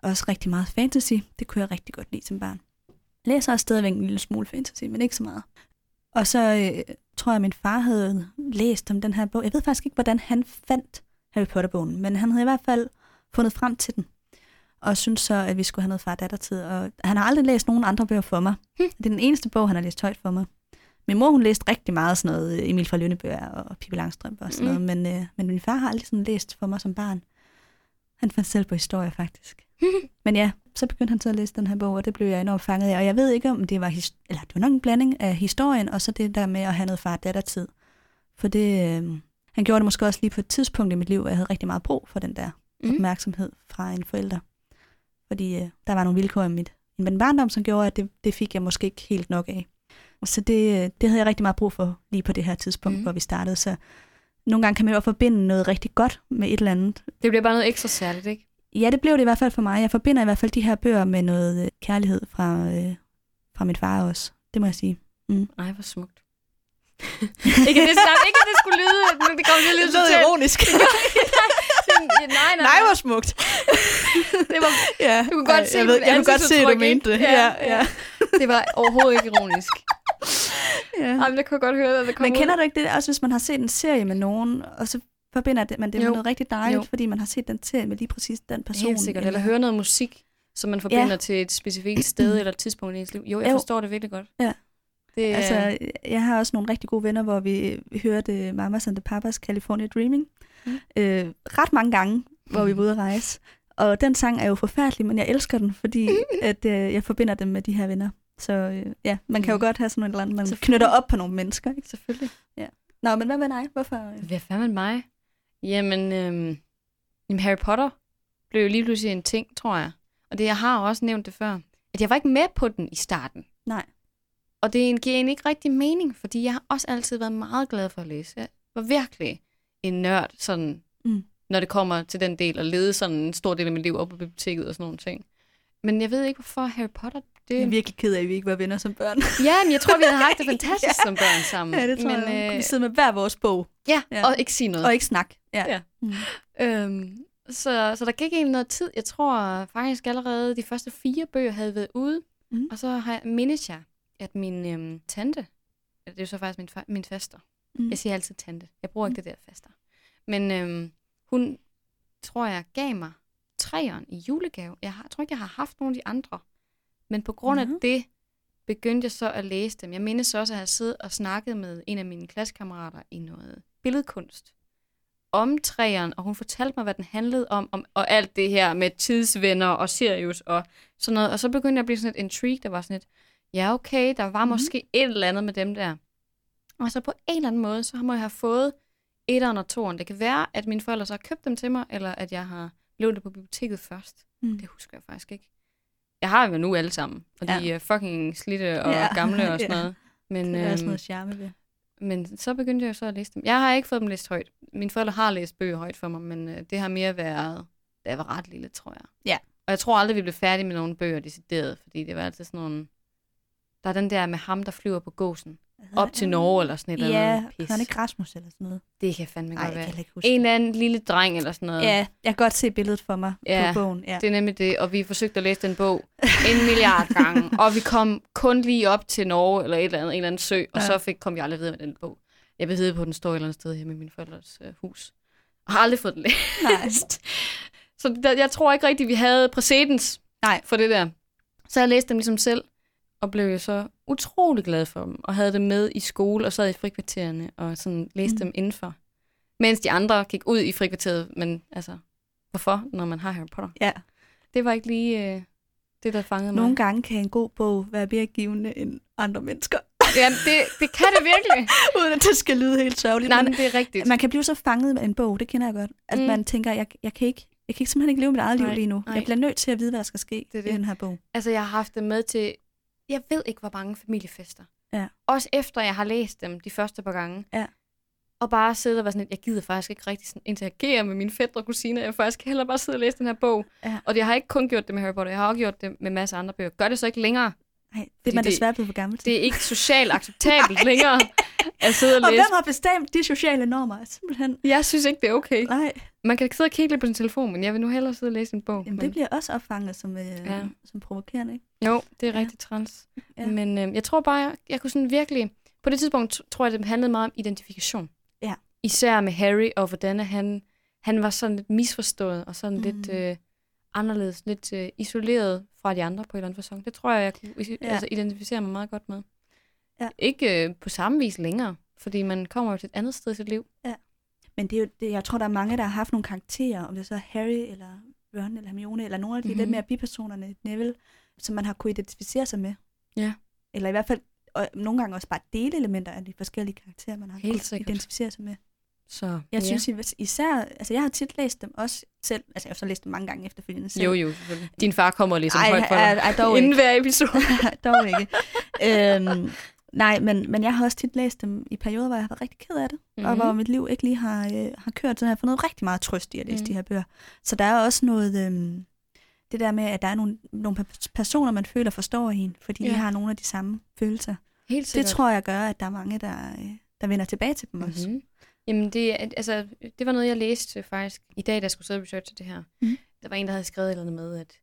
og også rigtig meget fantasy. Det kunne jeg rigtig godt lide som barn. Læser også stadigvæk en lille smule fantasy, men ikke så meget. Og så øh, tror jeg, at min far havde læst om den her bog. Jeg ved faktisk ikke, hvordan han fandt Harry Potter-bogen, men han havde i hvert fald fundet frem til den. Og synes så, at vi skulle have noget far datter tid. Og han har aldrig læst nogen andre bøger for mig. Hm. Det er den eneste bog, han har læst højt for mig. Min mor, hun læste rigtig meget sådan noget øh, Emil fra Lønnebøger og Pippi Langstrømpe og sådan Mm. noget, men, øh, men min far har aldrig sådan læst for mig som barn. Han fandt selv på historie, faktisk. men ja, så begyndte han så at læse den her bog, og det blev jeg enormt fanget af. Og jeg ved ikke, om det var, his- eller det var nok en blanding af historien, og så det der med at have noget far-datter-tid. For det, øh, han gjorde det måske også lige på et tidspunkt i mit liv, hvor jeg havde rigtig meget brug for den der Mm. opmærksomhed fra en forælder. Fordi øh, der var nogle vilkår i mit, i min barndom, som gjorde, at det, det fik jeg måske ikke helt nok af. Så det, øh, det havde jeg rigtig meget brug for lige på det her tidspunkt, Mm. mm. hvor vi startede. Så nogle gange kan man jo forbinde noget rigtig godt med et eller andet. Det bliver bare noget ekstra særligt, ikke? Ja, det blev det i hvert fald for mig. Jeg forbinder i hvert fald de her bøger med noget øh, kærlighed fra, øh, fra min far også. Det må jeg sige. Nej, hvor smukt. ikke, at det, nej, ikke at det skulle lyde, men det kom til at lyde ironisk. Ja, nej, nej, Nej, hvor smukt. det var, ja. du kunne godt Ej, se jeg, ved, jeg kunne godt se, at du mente det. ikke? Ja, ja. det var overhovedet ikke ironisk. ja. Jamen, det kunne jeg godt høre, at det kom Men kender ud. du ikke det, også hvis man har set en serie med nogen, og så forbinder det, man det med Jo. noget rigtig dejligt, Jo. fordi man har set den serie med lige præcis den person. Helt sikkert. Eller høre noget musik, som man forbinder Ja. til et specifikt sted eller et tidspunkt i ens liv. Jo, jeg Jo. forstår det virkelig godt. Ja. Det, Altså, jeg har også nogle rigtig gode venner, hvor vi hørte Mamas and the Papas California Dreaming. Mm. Øh, ret mange gange, hvor vi var ude at rejse. Og den sang er jo forfærdelig, men jeg elsker den, fordi at, øh, jeg forbinder dem med de her venner. Så øh, ja, man kan jo Mm. godt have sådan noget eller andet, man knytter op på nogle mennesker. Ikke? selvfølgelig. Nå, men hvad med dig? Hvorfor? øh? Hvad fanden med mig? Jamen, øhm, jamen, Harry Potter blev jo lige pludselig en ting, tror jeg. Og det, jeg har også nævnt det før, at jeg var ikke med på den i starten. Nej. Og det giver egentlig ikke rigtig mening, fordi jeg har også altid været meget glad for at læse. Jeg var virkelig en nørd, sådan, Mm. når det kommer til den del, at lede sådan en stor del af mit liv op på biblioteket og sådan nogle ting. Men jeg ved ikke, hvorfor Harry Potter... Det... Jeg er virkelig ked af, at vi ikke var venner som børn. Ja, men jeg tror, vi havde haft det fantastisk Ja. som børn sammen. ja, det tror men, jeg. Øh, Vi sidder med hver vores bog, ja, Ja. og ikke sige noget. og ikke snak. Ja. Ja. Mm. Øhm, så, så der gik egentlig noget tid. Jeg tror faktisk allerede, de første fire bøger havde været ude. Mhm. Og så har jeg mindes jeg, at min øhm, tante, det er jo så faktisk min, fa- min faster. Mm. Jeg siger altid tante. Jeg bruger ikke det der faster. Men øhm, hun, tror jeg, gav mig træeren i julegave. Jeg, har, jeg tror ikke, jeg har haft nogen af de andre. Men på grund af Nå. det, begyndte jeg så at læse dem. Jeg mindes også, at jeg siddet og snakket med en af mine klassekammerater i noget billedkunst om træeren, og hun fortalte mig, hvad den handlede om, om og alt det her med tidsvenner og Sirius og sådan noget. Og så begyndte jeg at blive sådan lidt intrigued, der var sådan lidt, ja okay, der var Mhm. måske et eller andet med dem der. Og så på en eller anden måde, så må jeg have fået etteren og toeren. Det kan være, at mine forældre så har købt dem til mig, eller at jeg har lånt det på biblioteket først. Mm. Det husker jeg faktisk ikke. Jeg har jo nu alle sammen, og de Ja. er fucking slidte og Ja. gamle og sådan Ja. noget. Men, Det er også øhm, noget charme ved. men så begyndte jeg så at læse dem. Jeg har ikke fået dem læst højt. Mine forældre har læst bøger højt for mig, men øh, det har mere været, da jeg var ret lille, tror jeg. Ja. Og jeg tror aldrig, vi blev færdige med nogle bøger decideret, fordi det var altid sådan nogle... Der er den der med ham, der flyver på gåsen. Op til Norge eller sådan et eller Ja, andet pis. han ikke Rasmus eller sådan noget. Det kan fandme Nej, godt jeg være. En eller anden lille dreng eller sådan noget. Ja, jeg kan godt se billedet for mig Ja, på bogen. Ja. Det er nemlig det, og vi forsøgte at læse den bog en milliard gange, og vi kom kun lige op til Norge eller et eller andet, en eller anden sø, og Ja. så fik, kom vi aldrig videre med den bog. Jeg ved på, at den står et eller andet sted hjemme i min forældres øh, hus. Og har aldrig fået den Nej. læst. Så der, jeg tror ikke rigtigt, vi havde præcedens Nej. for det der. Så jeg læste dem ligesom selv, og blev jo så utrolig glad for dem, og havde dem med i skole, og sad i frikvartererne, og sådan læste Mm. dem indenfor. Mens de andre gik ud i frikvarteret, men altså, hvorfor, når man har Harry Potter? ja. Det var ikke lige øh, det, der fangede mig. Nogle gange kan en god bog være mere givende end andre mennesker. Ja, det, det kan det virkelig. Uden at det skal lyde helt sørgeligt. Nej, men men det er rigtigt. man kan blive så fanget med en bog, det kender jeg godt. At Mm. man tænker, jeg, jeg, kan ikke, jeg kan ikke simpelthen ikke leve mit eget liv Nej, lige nu. nej. Jeg bliver nødt til at vide, hvad der skal ske Det er i det. den her bog. Altså, jeg har haft dem med til, jeg ved ikke, hvor mange familiefester. Ja. Også efter, jeg har læst dem de første par gange. Ja. Og bare sidde og være sådan lidt, jeg gider faktisk ikke rigtig sådan interagere med mine fædre og kusiner. Jeg vil faktisk hellere bare sidde og læse den her bog. Ja. Og jeg har ikke kun gjort det med Harry Potter, jeg har også gjort det med masser af andre bøger. Gør det så ikke længere. Nej, det er man det- desværre blevet for gammel til. Det er ikke socialt acceptabelt længere at sidde og Og læse. hvem har bestemt de sociale normer? Simpelthen. Jeg synes ikke, det er okay. Nej, Man kan sidde og kigge lidt på sin telefon, men jeg vil nu hellere sidde og læse en bog. Jamen, men... det bliver også opfanget som, øh, Ja. som provokerende. Ikke? Jo, det er Ja. rigtig træls. Ja. Men øh, jeg tror bare, jeg, jeg kunne sådan virkelig... På det tidspunkt tror jeg, det handlede meget om identifikation. Ja. Især med Harry, og hvordan han, han var sådan lidt misforstået, og sådan mm. lidt øh, anderledes, lidt øh, isoleret fra de andre på en eller anden fasong. Det tror jeg, jeg kunne ja. Ja. altså, identificere mig meget godt med. Ja. Ikke øh, på samme vis længere, fordi man kommer jo til et andet sted i sit liv. Men det er jo, det, jeg tror, der er mange, der har haft nogle karakterer, om det så er Harry, eller Ron, eller Hermione, eller nogle af de mm-hmm. lidt mere bipersonerne, Neville, som man har kunne identificere sig med. Ja. Eller i hvert fald, og nogle gange også bare delelementer af de forskellige karakterer, man har Helt kunne sikkert. identificere sig med. Så, Jeg ja. synes is- især, altså jeg har tit læst dem også selv, altså jeg har så læst dem mange gange efterfølgende selv. Jo, jo, selvfølgelig. Din far kommer læser Ej, højt for dig. ej, ej, dog Inden ikke. hver episode. dog ikke. øhm, nej, men, men jeg har også tit læst dem i perioder, hvor jeg har været rigtig ked af det, mm-hmm. og hvor mit liv ikke lige har, øh, har kørt, så jeg har fået noget rigtig meget trøst i at læse Mhm. mm. de her bøger. Så der er også noget, øhm, det der med, at der er nogle, nogle pe- personer, man føler forstår en, fordi ja. de har nogle af de samme følelser. Helt Det tror jeg gør, at der er mange, der, øh, der vender tilbage til dem også. Jamen, det, altså, det var noget, jeg læste faktisk i dag, da jeg skulle sidde og researche det her. Mhm. Der var en, der havde skrevet et eller andet med, at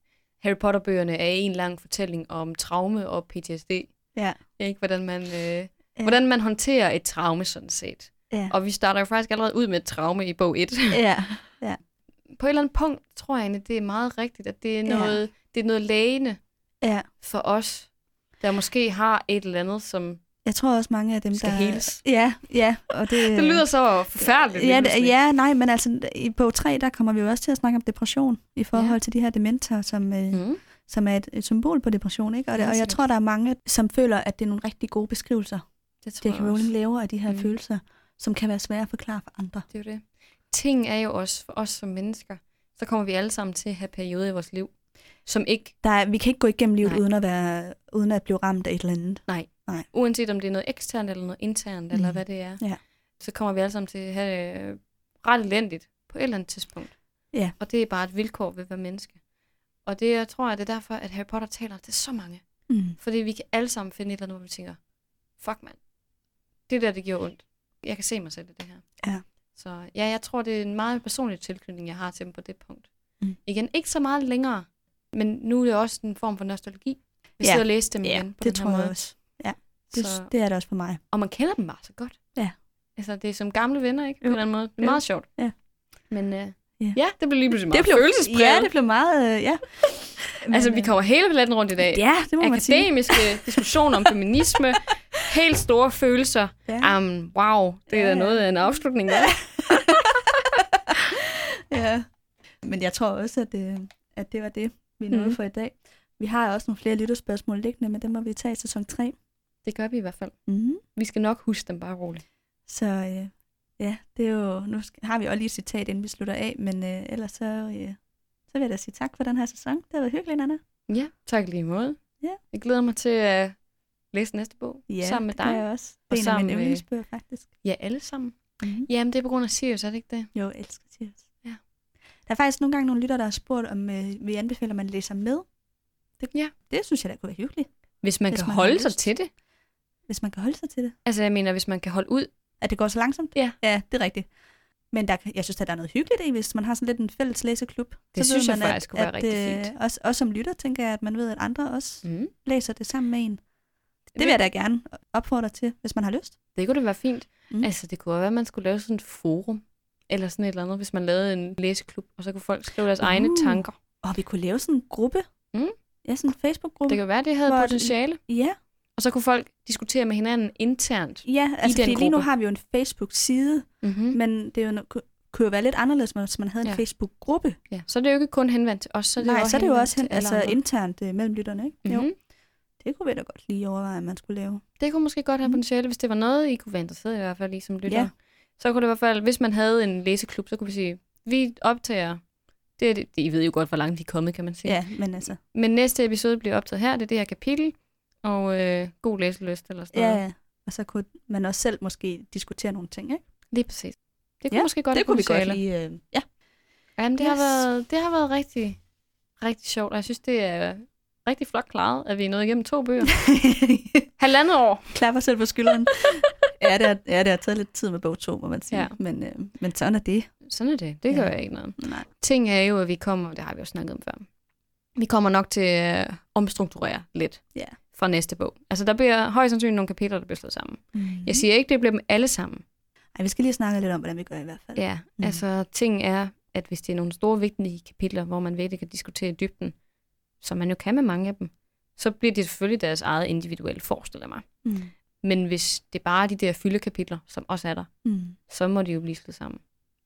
Harry Potter-bøgerne er en lang fortælling om traume og PTSD. Ja. Ikke? Hvordan, man, øh, hvordan man håndterer et traume, sådan set. Ja. Og vi starter jo faktisk allerede ud med et traume i bog 1. ja. På et eller andet punkt tror jeg egentlig, det er meget rigtigt, at det er Ja. noget, det er noget lægende ja. for os, der måske har et eller andet, som... Jeg tror også mange af dem, Skal der... heles. Ja, ja. Og det, Det lyder så forfærdeligt. Ja, det- ja, nej, men altså i bog 3, der kommer vi jo også til at snakke om depression i forhold Ja. til de her dementer, som, øh, Mm. som er et, et symbol på depression. Ikke? Og, det, og jeg tror, der er mange, som føler, at det er nogle rigtig gode beskrivelser, Det tror J.K. Rowling laver af de her Mm. følelser, som kan være svære at forklare for andre. Det er jo det. Ting er jo også for os som mennesker, så kommer vi alle sammen til at have perioder i vores liv, som ikke, Der er, vi kan ikke gå igennem livet Nej. uden at, være, uden at blive ramt af et eller andet. Uanset om det er noget eksternt eller noget internt, mm. eller hvad det er, Ja. så kommer vi alle sammen til at have det ret elendigt på et eller andet tidspunkt. Ja. Og det er bare et vilkår ved at være menneske. Og det jeg tror jeg, det er derfor, at Harry Potter taler til så mange. Mm. Fordi vi kan alle sammen finde et eller andet, hvor vi tænker, fuck mand, det der, det gjorde ondt. Jeg kan se mig selv i det her. Ja. Så ja, jeg tror, det er en meget personlig tilknytning, jeg har til dem på det punkt. Mm. Igen, ikke så meget længere, men nu er det også en form for nostalgi. Vi Ja. sidder og læser dem Ja, igen på det den tror her jeg måde. også. Ja, det, Så, det er det også for mig. og man kender dem bare så godt. Ja. Altså, det er som gamle venner, ikke? På en eller anden måde. Det er Jo. meget sjovt. Ja. Men øh, Ja. ja, det blev lige pludselig meget Det blev, følelsespræget. ja, det blev meget... Øh, ja. altså, Men, vi øh, kommer hele paletten rundt i dag. Ja, det må man sige. Akademiske diskussioner om feminisme, helt store følelser. Ja. Um, wow, det er Ja, da ja. noget af en afslutning, der. ja. Men jeg tror også, at det, at det var det, vi nåede mm. for i dag. Vi har også nogle flere lytterspørgsmål liggende, men dem må vi tage i sæson 3. Det gør vi i hvert fald. Mm. Vi skal nok huske dem bare roligt. Så øh, ja, det er jo, nu skal, har vi også lige et citat, inden vi slutter af, men øh, ellers så, øh, så vil jeg da sige tak for den her sæson. Det har været hyggeligt, Anna. Ja, tak lige måde. Ja. Jeg glæder mig til at læse næste bog Ja, sammen med det gør dig. jeg også. og Det er en af mine yndlingsbøger, faktisk. Ja, alle sammen. Mm-hmm. Jamen, det er på grund af Sirius, er det ikke det? Jo, jeg elsker Sirius. Ja. Der er faktisk nogle gange nogle lytter, der har spurgt, om øh, vi anbefaler, at man læser med. Det, Ja. det synes jeg da kunne være hyggeligt, Hvis man Hvis kan man holde sig lyst. til det. Hvis man kan holde sig til det. Altså, jeg mener, hvis man kan holde ud. At det går så langsomt? Ja. Ja, det er rigtigt. Men der, jeg synes, at der er noget hyggeligt i, hvis man har sådan lidt en fælles læseklub. Det så synes jeg man, faktisk kunne være rigtig øh, fint. Også, også som lytter, tænker jeg, at man ved, at andre også Mm. læser det sammen med en. Det vil jeg da gerne opfordre til, hvis man har lyst. Det kunne det være fint. Mm. Altså, det kunne være, at man skulle lave sådan et forum. Eller sådan et eller andet, hvis man lavede en læseklub. Og så kunne folk skrive deres uh. egne tanker. Og vi kunne lave sådan en gruppe. Mm. Ja, sådan en Facebook-gruppe. Det kan være, det havde potentiale. Ja, Og så kunne folk diskutere med hinanden internt. ja altså den fordi lige nu har vi jo en Facebook-side, Mm-hmm. men det er jo, no- ku- kunne jo være lidt anderledes, hvis man havde en Ja. Facebook-gruppe. Ja. Så er det jo ikke kun henvendt til os. Så er det Nej, jo så er det jo også hen, altså andre. internt øh, mellem lytterne, ikke? Jo, Mhm. det kunne vi da godt lige overveje, at man skulle lave. Det kunne måske godt have Mm. potentiale, hvis det var noget, I kunne være interesseret i, i hvert fald, I som lytter. Ja. Så kunne det i hvert fald, hvis man havde en læseklub, så kunne vi sige, vi optager, det er det, I ved jo godt, hvor langt de er kommet, kan man sige. Ja, men altså, Men næste episode bliver optaget her, det er det her kapitel, og øh, god læselyst eller sådan ja, noget. ja. Og så kunne man også selv måske diskutere nogle ting, ikke? Lige præcis. Det kunne Ja, måske godt det kunne vi godt lige... Øh, ja. Jamen, det, har Yes. været, det har været rigtig, rigtig sjovt, og jeg synes, det er rigtig flot klaret, at vi er nået igennem to bøger. Halvandet år. Klapper selv på skulderen. ja, det har, ja, det har taget lidt tid med bog 2, må man sige. Ja. Men, øh, men sådan er det. Sådan er det. Det gør Ja. jeg ikke noget. Nej. Ting er jo, at vi kommer, det har vi jo snakket om før, vi kommer nok til at omstrukturere lidt Ja. Fra næste bog. Altså, der bliver højst sandsynligt nogle kapitler, der bliver slået sammen. Mm. Jeg siger ikke, det bliver dem alle sammen. Ej, vi skal lige snakke lidt om, hvordan vi gør i hvert fald. Ja, Mm. altså ting er, at hvis det er nogle store vigtige kapitler, hvor man virkelig kan diskutere i dybden, som man jo kan med mange af dem, så bliver det selvfølgelig deres eget individuelle, forestiller mig. Mm. Men hvis det bare er de der fyldekapitler, som også er der, Mm. så må de jo blive slået sammen.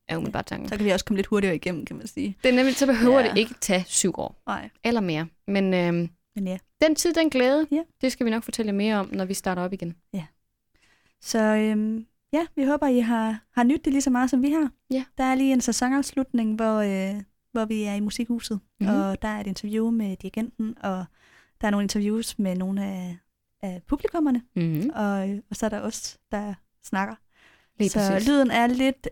Er bare tanken. Så kan vi også komme lidt hurtigere igennem, kan man sige. Det er nemlig, så behøver ja. det ikke tage syv år Nej. eller mere. Men øhm, Men ja. Den tid, den glæde, Ja. det skal vi nok fortælle mere om, når vi starter op igen. Så øhm, ja, vi håber, I har, har nydt det lige så meget, som vi har. Ja. Der er lige en sæsonafslutning, hvor, øh, hvor vi er i musikhuset, Mhm. mm-hmm. og der er et interview med dirigenten, og der er nogle interviews med nogle af, af publikummerne, Mm-hmm. og, øh, og så er der os, der snakker. Lige så præcis. lyden er lidt...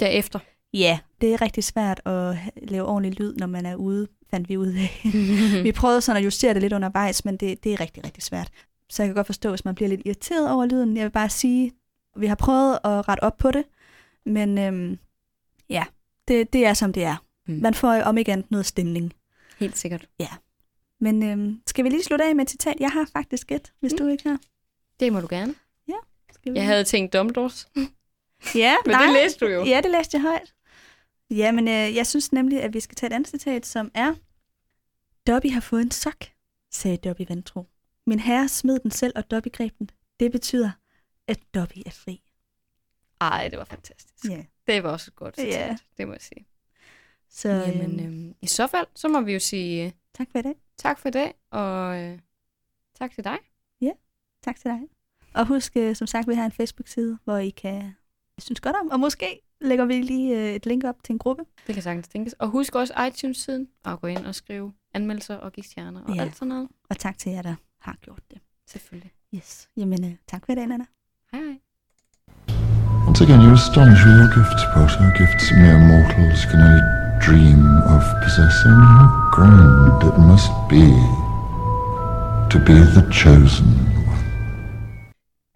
Derefter. Ja, det er rigtig svært at lave ordentlig lyd, når man er ude, fandt vi ud af. vi prøvede sådan at justere det lidt undervejs, men det, det er rigtig, rigtig svært. Så jeg kan godt forstå, hvis man bliver lidt irriteret over lyden. Jeg vil bare sige, vi har prøvet at rette op på det, men øhm, ja, det, det er som det er. Mm. Man får om andet noget stemning. Helt sikkert. Men øhm, skal vi lige slutte af med et citat? Jeg har faktisk et, hvis Mm. du ikke har. Det må du gerne. Skal vi? Jeg havde tænkt Dumbledores, ja, men nej. det læste du jo. Ja, det læste jeg højt. Ja, men øh, jeg synes nemlig, at vi skal tage et andet citat, som er Dobby har fået en sok, sagde Dobby vantro. Min herre smed den selv, og Dobby greb den. Det betyder, at Dobby er fri. Ej, det var fantastisk. Ja. Det var også et godt citat, Ja. det må jeg sige. Så Jamen, øh, øhm, i så fald, så må vi jo sige øh, tak for i dag. tak for i dag, og øh, tak til dig. Tak til dig. Og husk, øh, som sagt, vi har en Facebook-side, hvor I kan synes godt om, og måske lægger vi lige øh, et link op til en gruppe. Det kan sagtens tænkes. Og husk også iTunes-siden, og gå ind og skrive anmeldelser og give stjerner og Ja. alt sådan noget. Og tak til jer, der har gjort det. Selvfølgelig. Yes. Jamen, øh, tak for i dag, Nana. Hej hej. Once again, you astonish with your gifts, Potter. Gifts mere mortals can only dream of possessing. How grand it must be to be the chosen